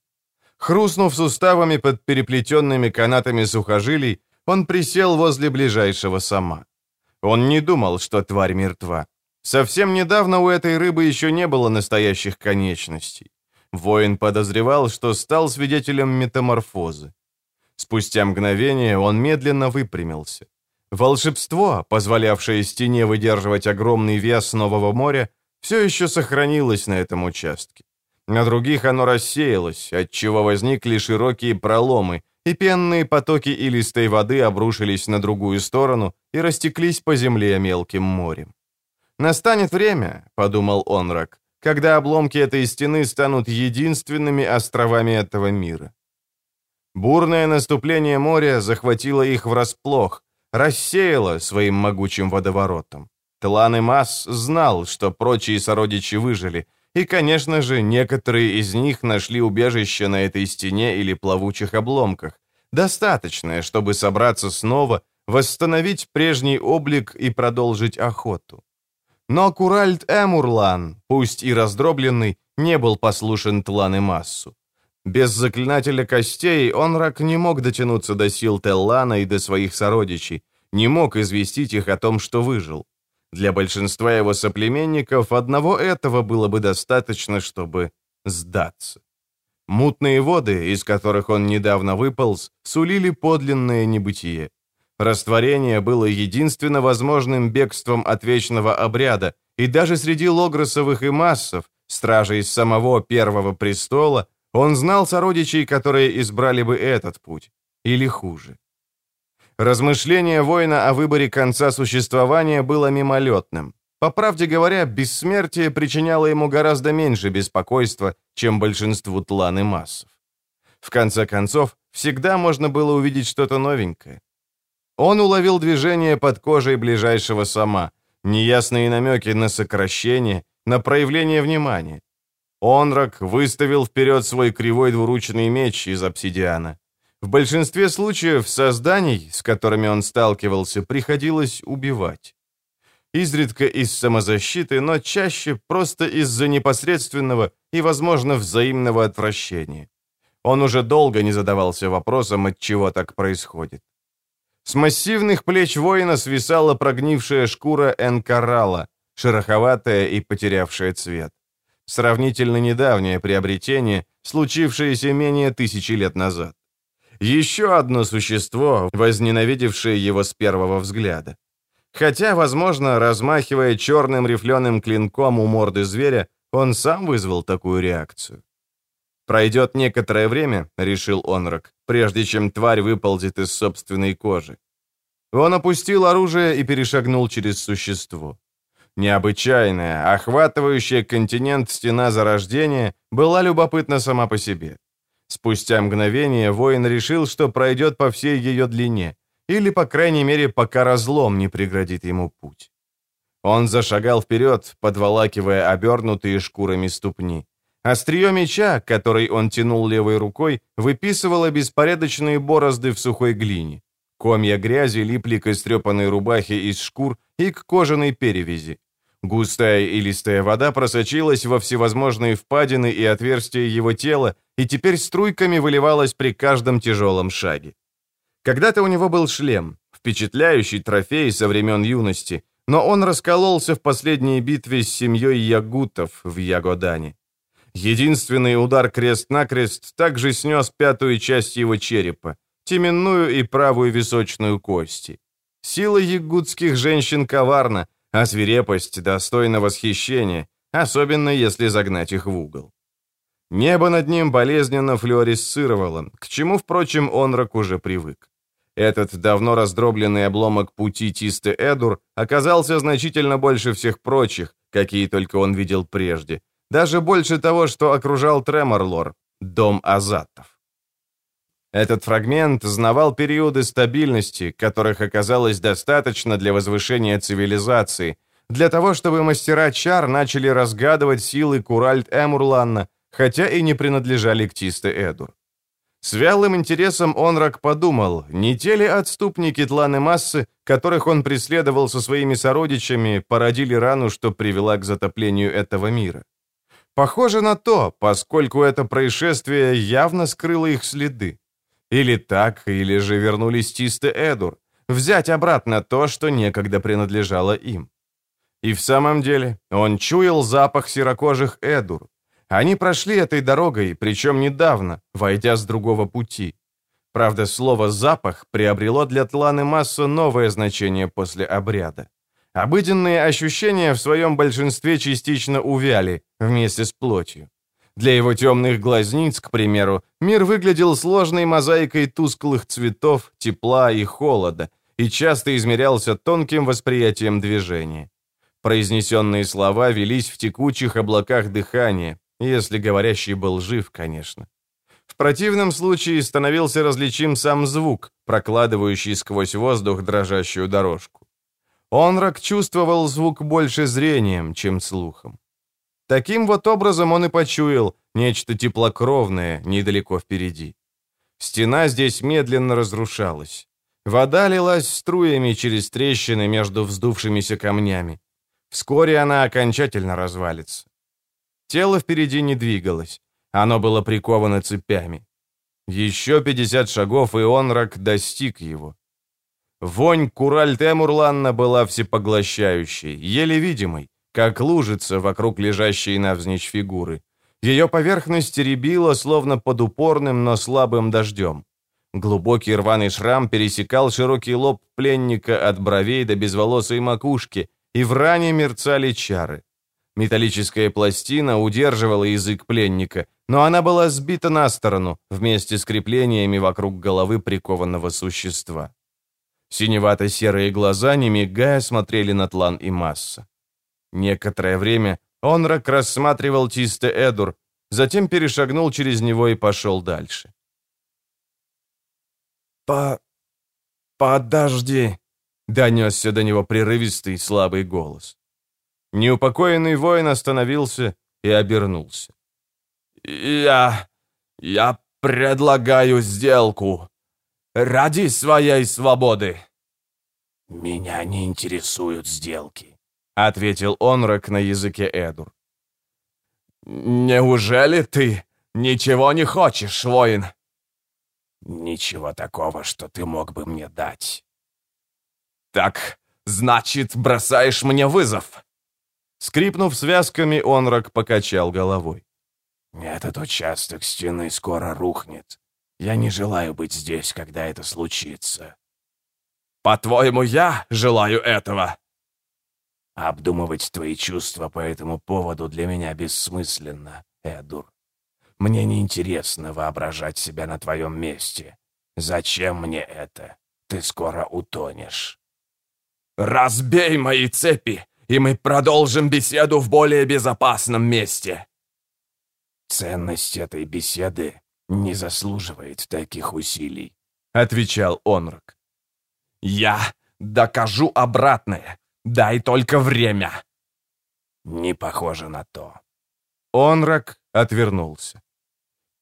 Хрустнув суставами под переплетенными канатами сухожилий, он присел возле ближайшего сама. Он не думал, что тварь мертва. Совсем недавно у этой рыбы еще не было настоящих конечностей. Воин подозревал, что стал свидетелем метаморфозы. Спустя мгновение он медленно выпрямился. Волшебство, позволявшее стене выдерживать огромный вес Нового моря, все еще сохранилось на этом участке. На других оно рассеялось, отчего возникли широкие проломы, и пенные потоки илистой воды обрушились на другую сторону и растеклись по земле мелким морем. «Настанет время», — подумал Онрак, когда обломки этой стены станут единственными островами этого мира. Бурное наступление моря захватило их врасплох, рассеяло своим могучим водоворотом. Тлан и Масс знал, что прочие сородичи выжили, и, конечно же, некоторые из них нашли убежище на этой стене или плавучих обломках, достаточное, чтобы собраться снова, восстановить прежний облик и продолжить охоту. Но Куральд Эмурлан, пусть и раздробленный, не был послушен Тлан и Массу. Без заклинателя костей он рак не мог дотянуться до сил Теллана и до своих сородичей, не мог известить их о том, что выжил. Для большинства его соплеменников одного этого было бы достаточно, чтобы сдаться. Мутные воды, из которых он недавно выполз, сулили подлинное небытие. Растворение было единственно возможным бегством от вечного обряда, и даже среди логросовых и массов, стражей самого Первого Престола, он знал сородичей, которые избрали бы этот путь, или хуже. Размышление воина о выборе конца существования было мимолетным. По правде говоря, бессмертие причиняло ему гораздо меньше беспокойства, чем большинству тлан и массов. В конце концов, всегда можно было увидеть что-то новенькое. Он уловил движение под кожей ближайшего сама, неясные намеки на сокращение, на проявление внимания. Онрак выставил вперед свой кривой двуручный меч из обсидиана. В большинстве случаев созданий, с которыми он сталкивался, приходилось убивать. Изредка из самозащиты, но чаще просто из-за непосредственного и, возможно, взаимного отвращения. Он уже долго не задавался вопросом, от чего так происходит. С массивных плеч воина свисала прогнившая шкура энкарала, шероховатая и потерявшая цвет. Сравнительно недавнее приобретение, случившееся менее тысячи лет назад. Еще одно существо, возненавидевшее его с первого взгляда. Хотя, возможно, размахивая черным рифленым клинком у морды зверя, он сам вызвал такую реакцию. Пройдет некоторое время, решил Онрак, прежде чем тварь выползет из собственной кожи. Он опустил оружие и перешагнул через существо. Необычайная, охватывающая континент стена зарождения была любопытна сама по себе. Спустя мгновение воин решил, что пройдет по всей ее длине, или, по крайней мере, пока разлом не преградит ему путь. Он зашагал вперед, подволакивая обернутые шкурами ступни. Острие меча, который он тянул левой рукой, выписывало беспорядочные борозды в сухой глине. Комья грязи липли к истрепанной рубахе из шкур и к кожаной перевязи. Густая и листая вода просочилась во всевозможные впадины и отверстия его тела и теперь струйками выливалась при каждом тяжелом шаге. Когда-то у него был шлем, впечатляющий трофей со времен юности, но он раскололся в последней битве с семьей Ягутов в Ягодане. Единственный удар крест-накрест также снес пятую часть его черепа, теменную и правую височную кости. Сила ягутских женщин коварна, а свирепость достойна восхищения, особенно если загнать их в угол. Небо над ним болезненно флюоресцировало, к чему, впрочем, Онрак уже привык. Этот давно раздробленный обломок пути Тисты Эдур оказался значительно больше всех прочих, какие только он видел прежде, даже больше того, что окружал Треморлор, дом азатов. Этот фрагмент знавал периоды стабильности, которых оказалось достаточно для возвышения цивилизации, для того, чтобы мастера чар начали разгадывать силы Куральт Эмурланна, хотя и не принадлежали к Тисте Эдур. С вялым интересом Онрак подумал, не те ли отступники Тланы Массы, которых он преследовал со своими сородичами, породили рану, что привела к затоплению этого мира. Похоже на то, поскольку это происшествие явно скрыло их следы. Или так, или же вернулись Тисты Эдур, взять обратно то, что некогда принадлежало им. И в самом деле он чуял запах серокожих Эдур. Они прошли этой дорогой, причем недавно, войдя с другого пути. Правда, слово «запах» приобрело для Тланы Массу новое значение после обряда. Обыденные ощущения в своем большинстве частично увяли вместе с плотью. Для его темных глазниц, к примеру, мир выглядел сложной мозаикой тусклых цветов, тепла и холода, и часто измерялся тонким восприятием движения. Произнесенные слова велись в текучих облаках дыхания, если говорящий был жив, конечно. В противном случае становился различим сам звук, прокладывающий сквозь воздух дрожащую дорожку. Онрак чувствовал звук больше зрением, чем слухом. Таким вот образом он и почуял нечто теплокровное недалеко впереди. Стена здесь медленно разрушалась. Вода лилась струями через трещины между вздувшимися камнями. Вскоре она окончательно развалится. Тело впереди не двигалось. Оно было приковано цепями. Еще 50 шагов, и Онрак достиг его. Вонь Кураль-Темурланна была всепоглощающей, еле видимой, как лужица вокруг лежащей навзничь фигуры. Ее поверхность рябила, словно под упорным, но слабым дождем. Глубокий рваный шрам пересекал широкий лоб пленника от бровей до безволосой макушки, и в ране мерцали чары. Металлическая пластина удерживала язык пленника, но она была сбита на сторону, вместе с креплениями вокруг головы прикованного существа. Синевато-серые глаза, не мигая, смотрели на тлан и масса. Некоторое время Онрак рассматривал Тисте Эдур, затем перешагнул через него и пошел дальше. «По... подожди», — донесся до него прерывистый слабый голос. Неупокоенный воин остановился и обернулся. «Я... я предлагаю сделку. Ради своей свободы». «Меня не интересуют сделки», — ответил Онрак на языке Эдур. «Неужели ты ничего не хочешь, воин?» «Ничего такого, что ты мог бы мне дать». «Так, значит, бросаешь мне вызов?» Скрипнув связками, Онрак покачал головой. «Этот участок стены скоро рухнет. Я не желаю быть здесь, когда это случится». «По-твоему, я желаю этого?» Обдумывать твои чувства по этому поводу для меня бессмысленно, Эдур. Мне неинтересно воображать себя на твоем месте. Зачем мне это? Ты скоро утонешь. «Разбей мои цепи, и мы продолжим беседу в более безопасном месте». Ценность этой беседы не заслуживает таких усилий», — отвечал Онрак. «Я докажу обратное. Дай только время». «Не похоже на то». Онрак отвернулся.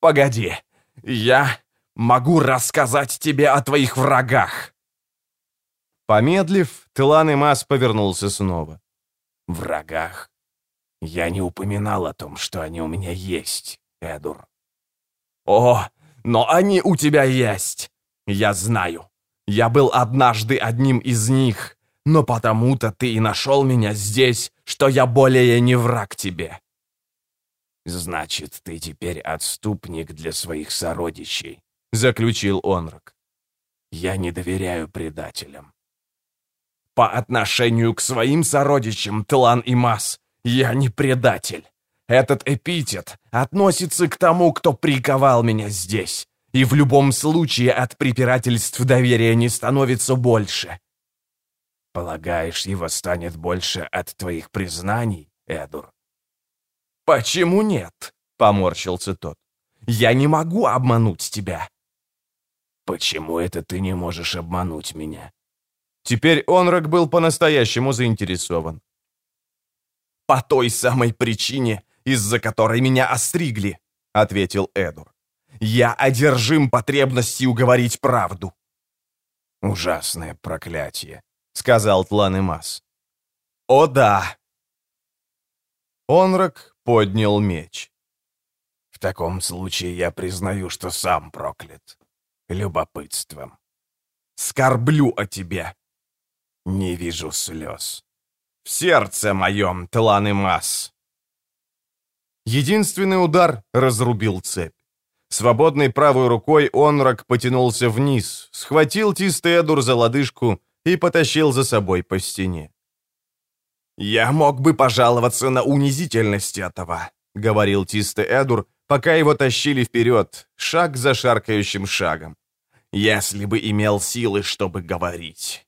«Погоди, я могу рассказать тебе о твоих врагах». Помедлив, Тлан Мас повернулся снова. «Врагах? Я не упоминал о том, что они у меня есть, Эдур». «О, но они у тебя есть! Я знаю. Я был однажды одним из них, но потому-то ты и нашел меня здесь, что я более не враг тебе». «Значит, ты теперь отступник для своих сородичей», — заключил Онрак. «Я не доверяю предателям». «По отношению к своим сородичам, Тлан и Мас, я не предатель. Этот эпитет относится к тому, кто приковал меня здесь. И в любом случае от препирательств доверия не становится больше. Полагаешь, его станет больше от твоих признаний, Эдур? Почему нет? Поморщился тот. Я не могу обмануть тебя. Почему это ты не можешь обмануть меня? Теперь Онрак был по-настоящему заинтересован. По той самой причине, из-за которой меня остригли», — ответил Эдур. «Я одержим потребностью говорить правду». «Ужасное проклятие», — сказал Тланемас. «О да!» Онрак поднял меч. «В таком случае я признаю, что сам проклят. Любопытством. Скорблю о тебе. Не вижу слез. В сердце моем, Тланемас!» Единственный удар разрубил цепь. Свободной правой рукой Онрак потянулся вниз, схватил Тистеодур за лодыжку и потащил за собой по стене. «Я мог бы пожаловаться на унизительность этого», — говорил Тистеодур, пока его тащили вперед, шаг за шаркающим шагом. «Если бы имел силы, чтобы говорить».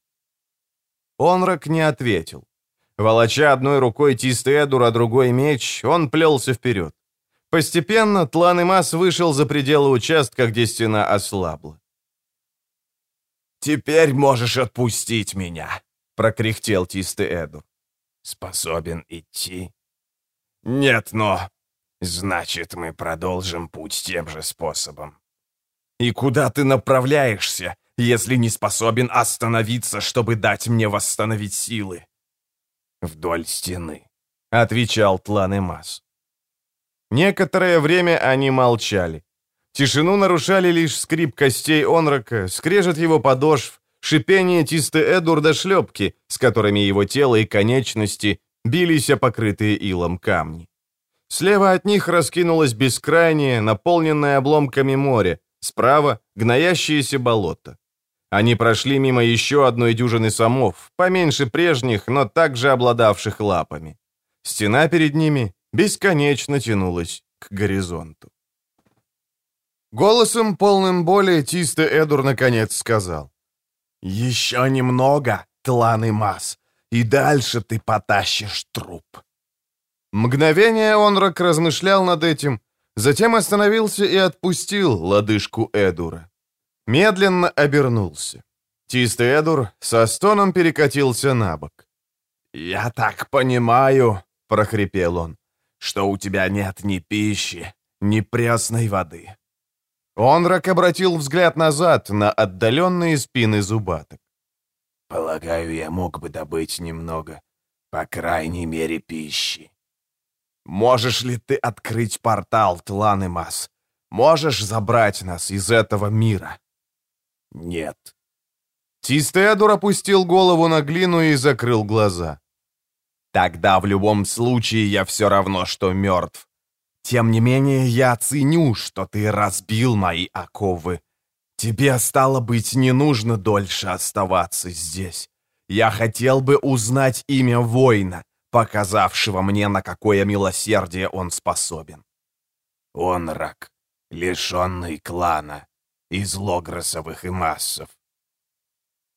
Онрак не ответил. Волоча одной рукой Тистеэдур, а другой меч, он плелся вперед. Постепенно Тлан и Мас вышел за пределы участка, где стена ослабла. «Теперь можешь отпустить меня», — прокряхтел Тистеэдур. «Способен идти?» «Нет, но...» «Значит, мы продолжим путь тем же способом». «И куда ты направляешься, если не способен остановиться, чтобы дать мне восстановить силы?» вдоль стены», — отвечал Тланемас. Некоторое время они молчали. Тишину нарушали лишь скрип костей Онрака, скрежет его подошв, шипение Тисты Эдурда шлепки, с которыми его тело и конечности бились о покрытые илом камни. Слева от них раскинулось бескрайнее, наполненное обломками море, справа — гноящиеся болота. Они прошли мимо еще одной дюжины самов, поменьше прежних, но также обладавших лапами. Стена перед ними бесконечно тянулась к горизонту. Голосом, полным боли, Тисте Эдур наконец сказал. «Еще немного, Тлан и Мас, и дальше ты потащишь труп». Мгновение Онрак размышлял над этим, затем остановился и отпустил лодыжку Эдура медленно обернулся. Чистый Эдур со стоном перекатился на бок. «Я так понимаю», — прохрипел он, — «что у тебя нет ни пищи, ни пресной воды». Онрак обратил взгляд назад на отдаленные спины зубаток. «Полагаю, я мог бы добыть немного, по крайней мере, пищи. Можешь ли ты открыть портал, Тланемас? Можешь забрать нас из этого мира?» «Нет». Тистеадур опустил голову на глину и закрыл глаза. «Тогда в любом случае я все равно, что мертв. Тем не менее, я ценю, что ты разбил мои оковы. Тебе, стало быть, не нужно дольше оставаться здесь. Я хотел бы узнать имя воина, показавшего мне, на какое милосердие он способен. Он рак, лишенный клана, из логросовых и массов.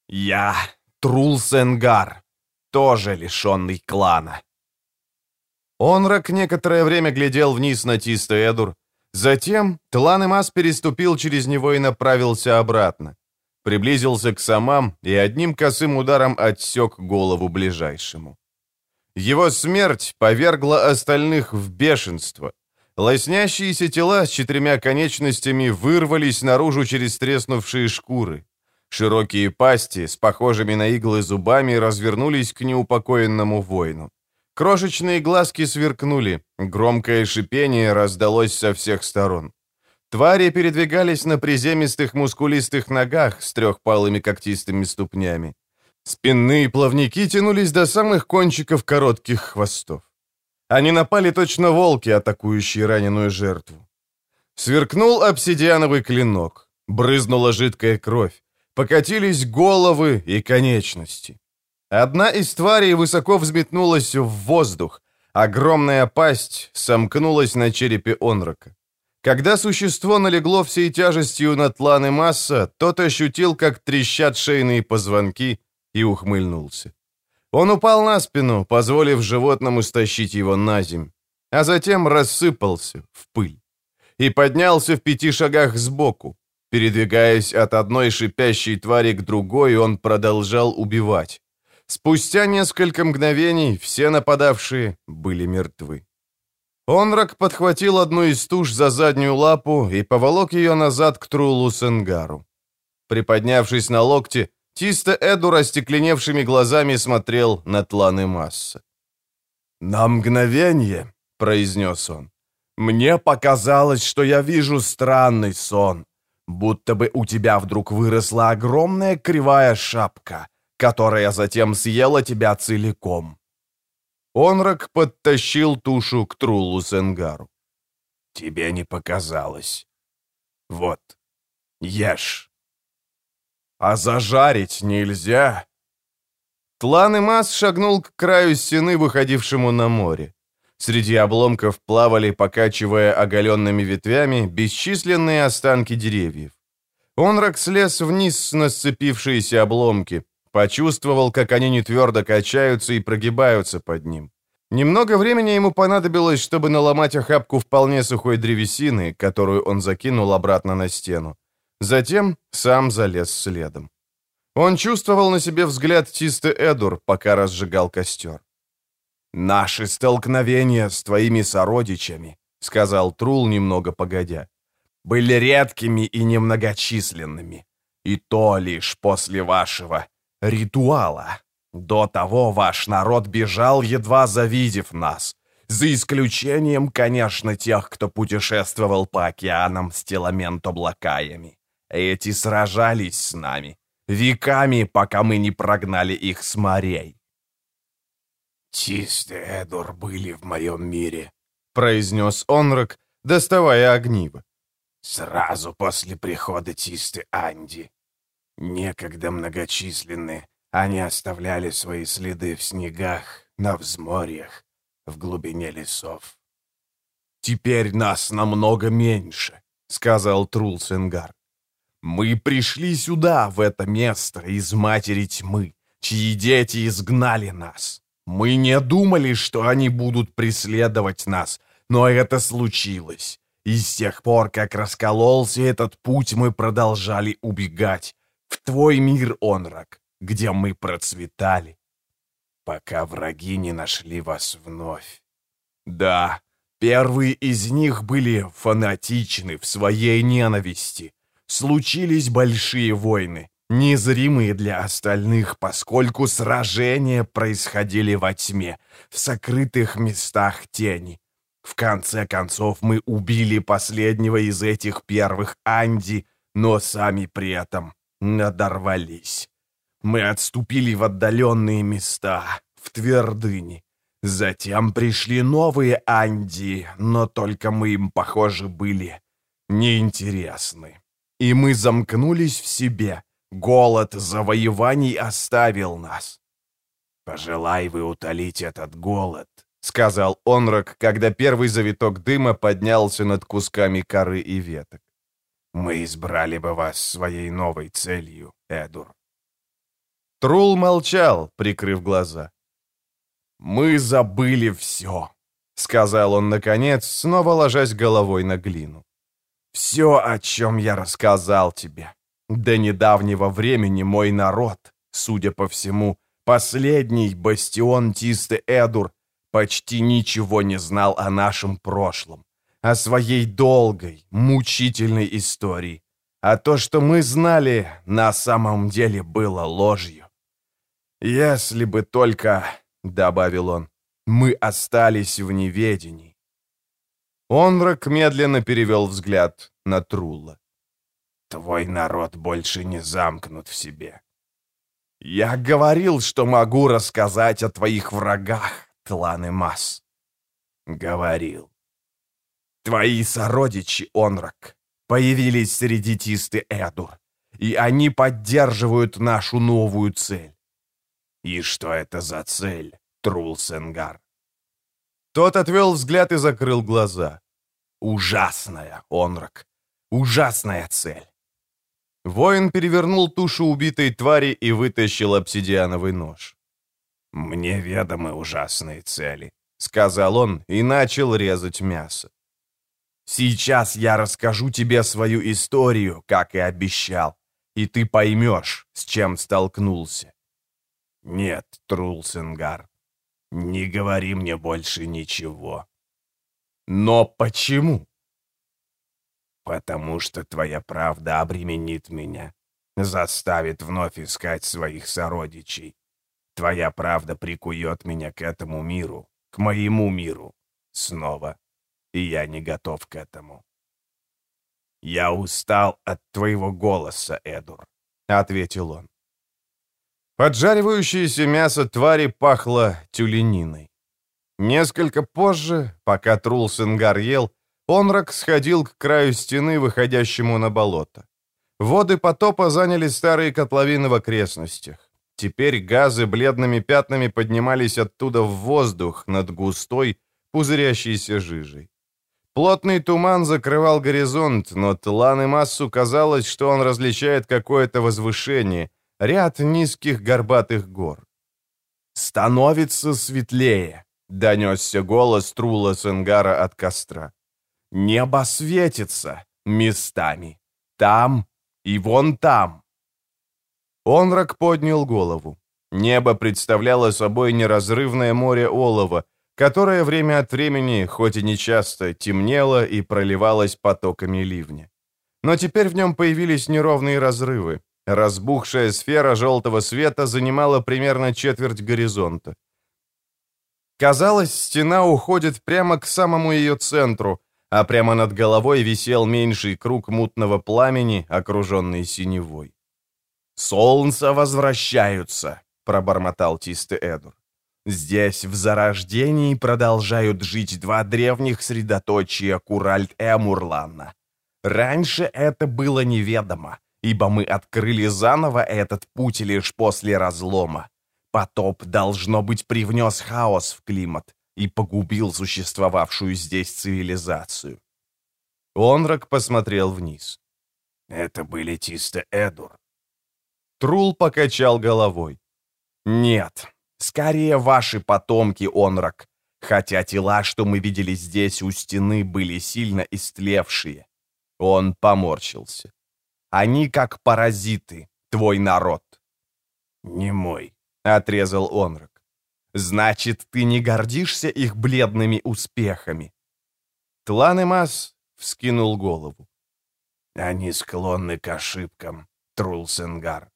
Я Трул-Сенгар, тоже лишенный клана. Онрак некоторое время глядел вниз на Тиста Эдур, Затем Тлан-Эмас переступил через него и направился обратно. Приблизился к самам и одним косым ударом отсек голову ближайшему. Его смерть повергла остальных в бешенство. Лоснящиеся тела с четырьмя конечностями вырвались наружу через треснувшие шкуры. Широкие пасти с похожими на иглы зубами развернулись к неупокоенному воину. Крошечные глазки сверкнули, громкое шипение раздалось со всех сторон. Твари передвигались на приземистых мускулистых ногах с трехпалыми когтистыми ступнями. Спинные плавники тянулись до самых кончиков коротких хвостов. Они напали точно волки, атакующие раненую жертву. Сверкнул обсидиановый клинок, брызнула жидкая кровь, покатились головы и конечности. Одна из тварей высоко взметнулась в воздух, огромная пасть сомкнулась на черепе Онрака. Когда существо налегло всей тяжестью на тланы масса, тот ощутил, как трещат шейные позвонки, и ухмыльнулся. Он упал на спину, позволив животному стащить его на земь, а затем рассыпался в пыль и поднялся в пяти шагах сбоку. Передвигаясь от одной шипящей твари к другой, он продолжал убивать. Спустя несколько мгновений все нападавшие были мертвы. Онрак подхватил одну из туш за заднюю лапу и поволок ее назад к Трулу Сенгару. Приподнявшись на локте, Тисто Эду растекленевшими глазами смотрел на тланы масса. «На мгновение», — произнес он, — «мне показалось, что я вижу странный сон, будто бы у тебя вдруг выросла огромная кривая шапка, которая затем съела тебя целиком». Онрак подтащил тушу к Трулу Сенгару. «Тебе не показалось. Вот, ешь» а зажарить нельзя». Тлан и Мас шагнул к краю стены, выходившему на море. Среди обломков плавали, покачивая оголенными ветвями, бесчисленные останки деревьев. Онрак слез вниз на сцепившиеся обломки, почувствовал, как они не твердо качаются и прогибаются под ним. Немного времени ему понадобилось, чтобы наломать охапку вполне сухой древесины, которую он закинул обратно на стену. Затем сам залез следом. Он чувствовал на себе взгляд Тисты Эдур, пока разжигал костер. «Наши столкновения с твоими сородичами», — сказал Трул немного погодя, — «были редкими и немногочисленными. И то лишь после вашего ритуала. До того ваш народ бежал, едва завидев нас, за исключением, конечно, тех, кто путешествовал по океанам с теламент-облакаями. Эти сражались с нами. Веками, пока мы не прогнали их с морей. «Чистые Эдор были в моем мире», — произнес Онрак, доставая огниво. «Сразу после прихода Чисты Анди. Некогда многочисленные, они оставляли свои следы в снегах, на взморьях, в глубине лесов. «Теперь нас намного меньше», — сказал Трулсенгар. Мы пришли сюда, в это место, из матери тьмы, чьи дети изгнали нас. Мы не думали, что они будут преследовать нас, но это случилось. И с тех пор, как раскололся этот путь, мы продолжали убегать. В твой мир, Онрак, где мы процветали. Пока враги не нашли вас вновь. Да, первые из них были фанатичны в своей ненависти случились большие войны, незримые для остальных, поскольку сражения происходили во тьме, в сокрытых местах тени. В конце концов мы убили последнего из этих первых Анди, но сами при этом надорвались. Мы отступили в отдаленные места, в твердыни. Затем пришли новые Анди, но только мы им, похоже, были неинтересны и мы замкнулись в себе. Голод завоеваний оставил нас. «Пожелай вы утолить этот голод», — сказал Онрак, когда первый завиток дыма поднялся над кусками коры и веток. «Мы избрали бы вас своей новой целью, Эдур». Трул молчал, прикрыв глаза. «Мы забыли все. сказал он наконец, снова ложась головой на глину. «Все, о чем я рассказал тебе. До недавнего времени мой народ, судя по всему, последний бастион Тисты Эдур, почти ничего не знал о нашем прошлом, о своей долгой, мучительной истории. А то, что мы знали, на самом деле было ложью. Если бы только, — добавил он, — мы остались в неведении. Онрак медленно перевел взгляд на Трулла. «Твой народ больше не замкнут в себе. Я говорил, что могу рассказать о твоих врагах, Тлан и Мас. Говорил. Твои сородичи, Онрак, появились среди Тисты Эдур, и они поддерживают нашу новую цель. И что это за цель, Трул Сенгар? Тот отвел взгляд и закрыл глаза. Ужасная, Онрак, ужасная цель. Воин перевернул тушу убитой твари и вытащил обсидиановый нож. «Мне ведомы ужасные цели», — сказал он и начал резать мясо. Сейчас я расскажу тебе свою историю, как и обещал, и ты поймешь, с чем столкнулся. Нет, Трулсенгар, не говори мне больше ничего. Но почему? Потому что твоя правда обременит меня, заставит вновь искать своих сородичей. Твоя правда прикует меня к этому миру, к моему миру, снова и я не готов к этому. «Я устал от твоего голоса, Эдур», — ответил он. Поджаривающееся мясо твари пахло тюлениной. Несколько позже, пока Трулсенгар ел, Онрак сходил к краю стены, выходящему на болото. Воды потопа заняли старые котловины в окрестностях. Теперь газы бледными пятнами поднимались оттуда в воздух над густой, пузырящейся жижей. Плотный туман закрывал горизонт, но Тлан и Массу казалось, что он различает какое-то возвышение, ряд низких горбатых гор. «Становится светлее», — донесся голос Трула Сенгара от костра. «Небо светится местами. Там и вон там». Онрак поднял голову. Небо представляло собой неразрывное море олова, которое время от времени, хоть и нечасто, темнело и проливалось потоками ливня. Но теперь в нем появились неровные разрывы. Разбухшая сфера желтого света занимала примерно четверть горизонта. Казалось, стена уходит прямо к самому ее центру, а прямо над головой висел меньший круг мутного пламени, окруженный синевой. «Солнце возвращаются», — пробормотал Тисты Эдур. Здесь в зарождении продолжают жить два древних средоточия Куральт-Эмурлана. Раньше это было неведомо, ибо мы открыли заново этот путь лишь после разлома. Потоп, должно быть, привнес хаос в климат и погубил существовавшую здесь цивилизацию. Онрак посмотрел вниз. Это были Тисте Эдур. Трул покачал головой. Нет, Скорее, ваши потомки, Онрак. Хотя тела, что мы видели здесь у стены, были сильно истлевшие. Он поморщился. Они как паразиты, твой народ. Не мой, отрезал Онрак. Значит, ты не гордишься их бледными успехами? Тланемас вскинул голову. Они склонны к ошибкам, Трулсенгар.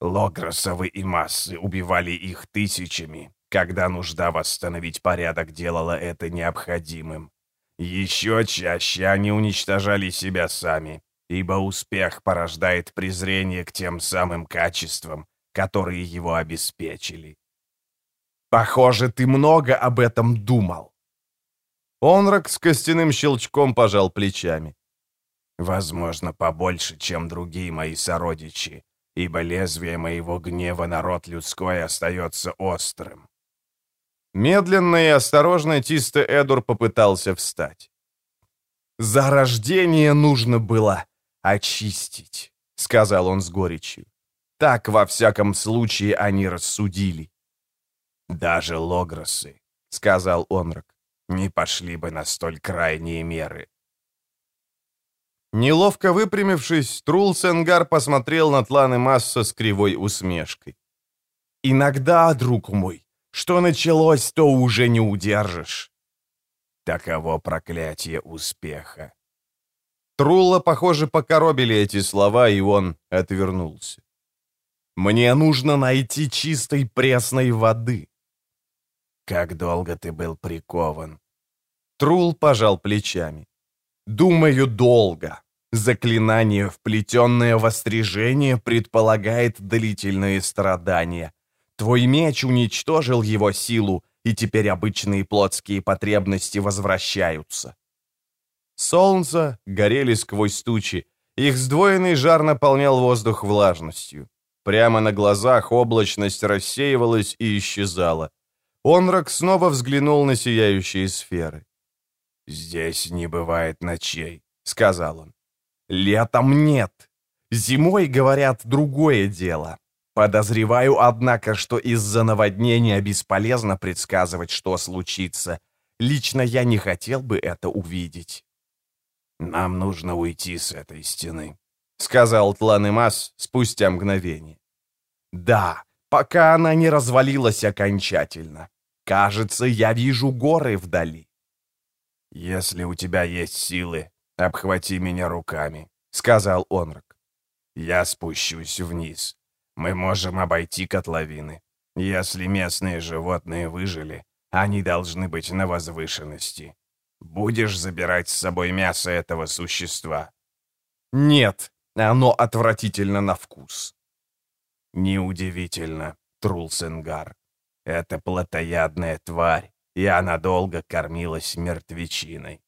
Логросовы и массы убивали их тысячами, когда нужда восстановить порядок делала это необходимым. Еще чаще они уничтожали себя сами, ибо успех порождает презрение к тем самым качествам, которые его обеспечили. Похоже, ты много об этом думал. Онрак с костяным щелчком пожал плечами. Возможно, побольше, чем другие мои сородичи, ибо лезвие моего гнева народ людской остается острым». Медленно и осторожно Тисте Эдур попытался встать. «Зарождение нужно было очистить», — сказал он с горечью. «Так, во всяком случае, они рассудили». «Даже логросы», — сказал Онрак. не пошли бы на столь крайние меры. Неловко выпрямившись, Трул Сенгар посмотрел на Тланы Масса с кривой усмешкой. «Иногда, друг мой, что началось, то уже не удержишь». Таково проклятие успеха. Трула, похоже, покоробили эти слова, и он отвернулся. «Мне нужно найти чистой пресной воды». «Как долго ты был прикован?» Трул пожал плечами. Думаю, долго. Заклинание, вплетенное в острижение, предполагает длительные страдания. Твой меч уничтожил его силу, и теперь обычные плотские потребности возвращаются. Солнце горели сквозь тучи, их сдвоенный жар наполнял воздух влажностью. Прямо на глазах облачность рассеивалась и исчезала. Онрак снова взглянул на сияющие сферы. «Здесь не бывает ночей», — сказал он. «Летом нет. Зимой, говорят, другое дело. Подозреваю, однако, что из-за наводнения бесполезно предсказывать, что случится. Лично я не хотел бы это увидеть». «Нам нужно уйти с этой стены», — сказал Тланемас спустя мгновение. «Да, пока она не развалилась окончательно. Кажется, я вижу горы вдали». «Если у тебя есть силы, обхвати меня руками», — сказал Онрак. «Я спущусь вниз. Мы можем обойти котловины. Если местные животные выжили, они должны быть на возвышенности. Будешь забирать с собой мясо этого существа?» «Нет, оно отвратительно на вкус». «Неудивительно, Трулсенгар. Это плотоядная тварь и она долго кормилась мертвечиной.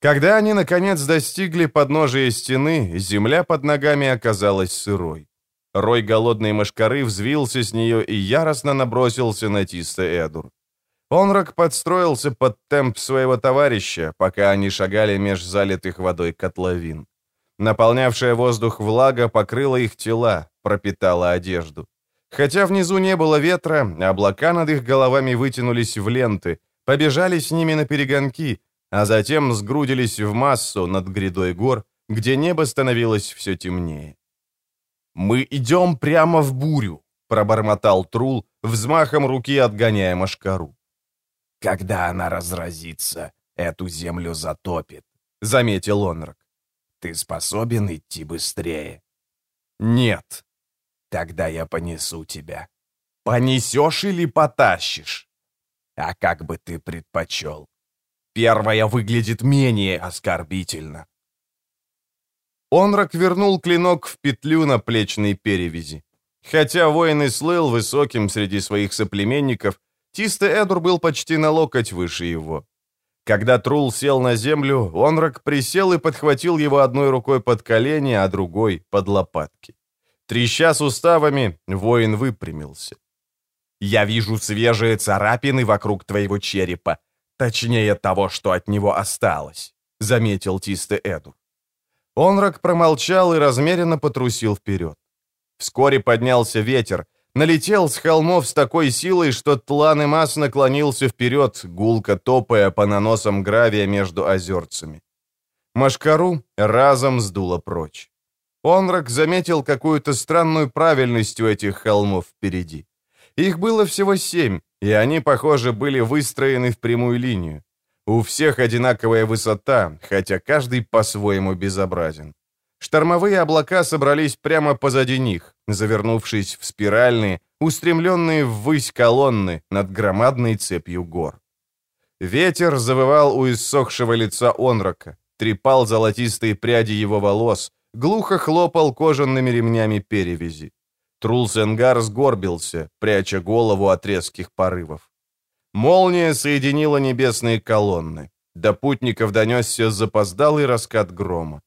Когда они, наконец, достигли подножия стены, земля под ногами оказалась сырой. Рой голодной мошкары взвился с нее и яростно набросился на Тиста Эдур. Онрак подстроился под темп своего товарища, пока они шагали меж залитых водой котловин. Наполнявшая воздух влага покрыла их тела, пропитала одежду. Хотя внизу не было ветра, облака над их головами вытянулись в ленты, побежали с ними на перегонки, а затем сгрудились в массу над грядой гор, где небо становилось все темнее. «Мы идем прямо в бурю», — пробормотал Трул, взмахом руки отгоняя Машкару. «Когда она разразится, эту землю затопит», — заметил Онрак. «Ты способен идти быстрее?» «Нет», Тогда я понесу тебя. Понесешь или потащишь? А как бы ты предпочел? Первая выглядит менее оскорбительно. Онрак вернул клинок в петлю на плечной перевязи. Хотя воин и слыл высоким среди своих соплеменников, Тисте Эдур был почти на локоть выше его. Когда Трул сел на землю, Онрак присел и подхватил его одной рукой под колени, а другой — под лопатки. Треща суставами, воин выпрямился. «Я вижу свежие царапины вокруг твоего черепа, точнее того, что от него осталось», — заметил Тисте Эду. Онрак промолчал и размеренно потрусил вперед. Вскоре поднялся ветер, налетел с холмов с такой силой, что тлан и мас наклонился вперед, гулко топая по наносам гравия между озерцами. Машкару разом сдуло прочь. Онрак заметил какую-то странную правильность у этих холмов впереди. Их было всего семь, и они, похоже, были выстроены в прямую линию. У всех одинаковая высота, хотя каждый по-своему безобразен. Штормовые облака собрались прямо позади них, завернувшись в спиральные, устремленные ввысь колонны над громадной цепью гор. Ветер завывал у иссохшего лица Онрака, трепал золотистые пряди его волос, глухо хлопал кожаными ремнями перевязи. Трулсенгар сгорбился, пряча голову от резких порывов. Молния соединила небесные колонны. До путников донесся запоздалый раскат грома.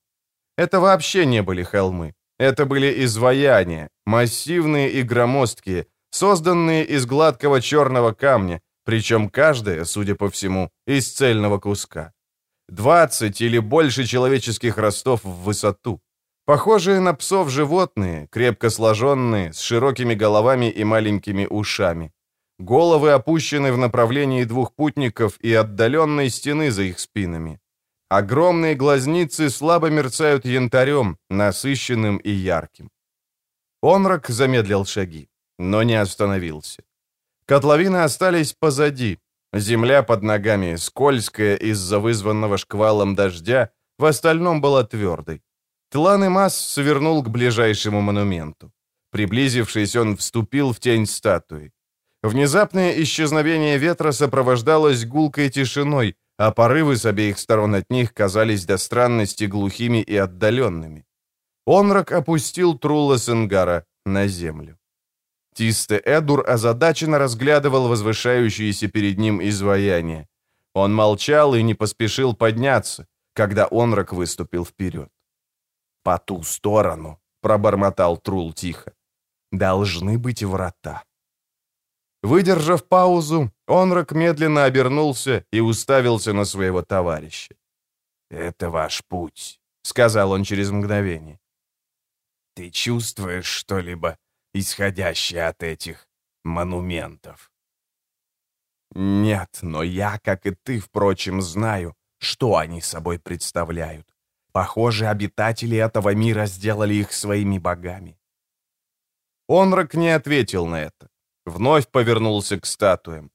Это вообще не были холмы. Это были изваяния, массивные и громоздкие, созданные из гладкого черного камня, причем каждая, судя по всему, из цельного куска. Двадцать или больше человеческих ростов в высоту. Похожие на псов животные, крепко сложенные, с широкими головами и маленькими ушами. Головы опущены в направлении двух путников и отдаленной стены за их спинами. Огромные глазницы слабо мерцают янтарем, насыщенным и ярким. Онрак замедлил шаги, но не остановился. Котловины остались позади. Земля под ногами, скользкая из-за вызванного шквалом дождя, в остальном была твердой. Тлан и свернул к ближайшему монументу. Приблизившись, он вступил в тень статуи. Внезапное исчезновение ветра сопровождалось гулкой тишиной, а порывы с обеих сторон от них казались до странности глухими и отдаленными. Онрак опустил Трула Сенгара на землю. Тисте Эдур озадаченно разглядывал возвышающееся перед ним изваяние. Он молчал и не поспешил подняться, когда Онрак выступил вперед. «По ту сторону», — пробормотал Трул тихо, — «должны быть врата». Выдержав паузу, Онрак медленно обернулся и уставился на своего товарища. «Это ваш путь», — сказал он через мгновение. «Ты чувствуешь что-либо, исходящее от этих монументов?» «Нет, но я, как и ты, впрочем, знаю, что они собой представляют. Похоже, обитатели этого мира сделали их своими богами». Онрак не ответил на это. Вновь повернулся к статуям.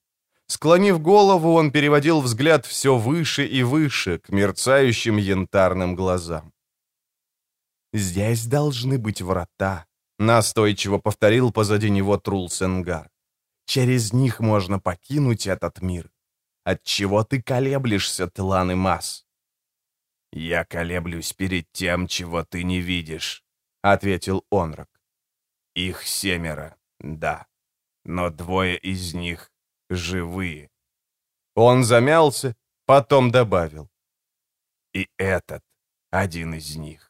Склонив голову, он переводил взгляд все выше и выше, к мерцающим янтарным глазам. «Здесь должны быть врата», — настойчиво повторил позади него Трулсенгар. «Через них можно покинуть этот мир. Отчего ты колеблешься, Тлан и Мас?» «Я колеблюсь перед тем, чего ты не видишь», — ответил Онрак. «Их семеро, да» но двое из них живые. Он замялся, потом добавил. И этот один из них.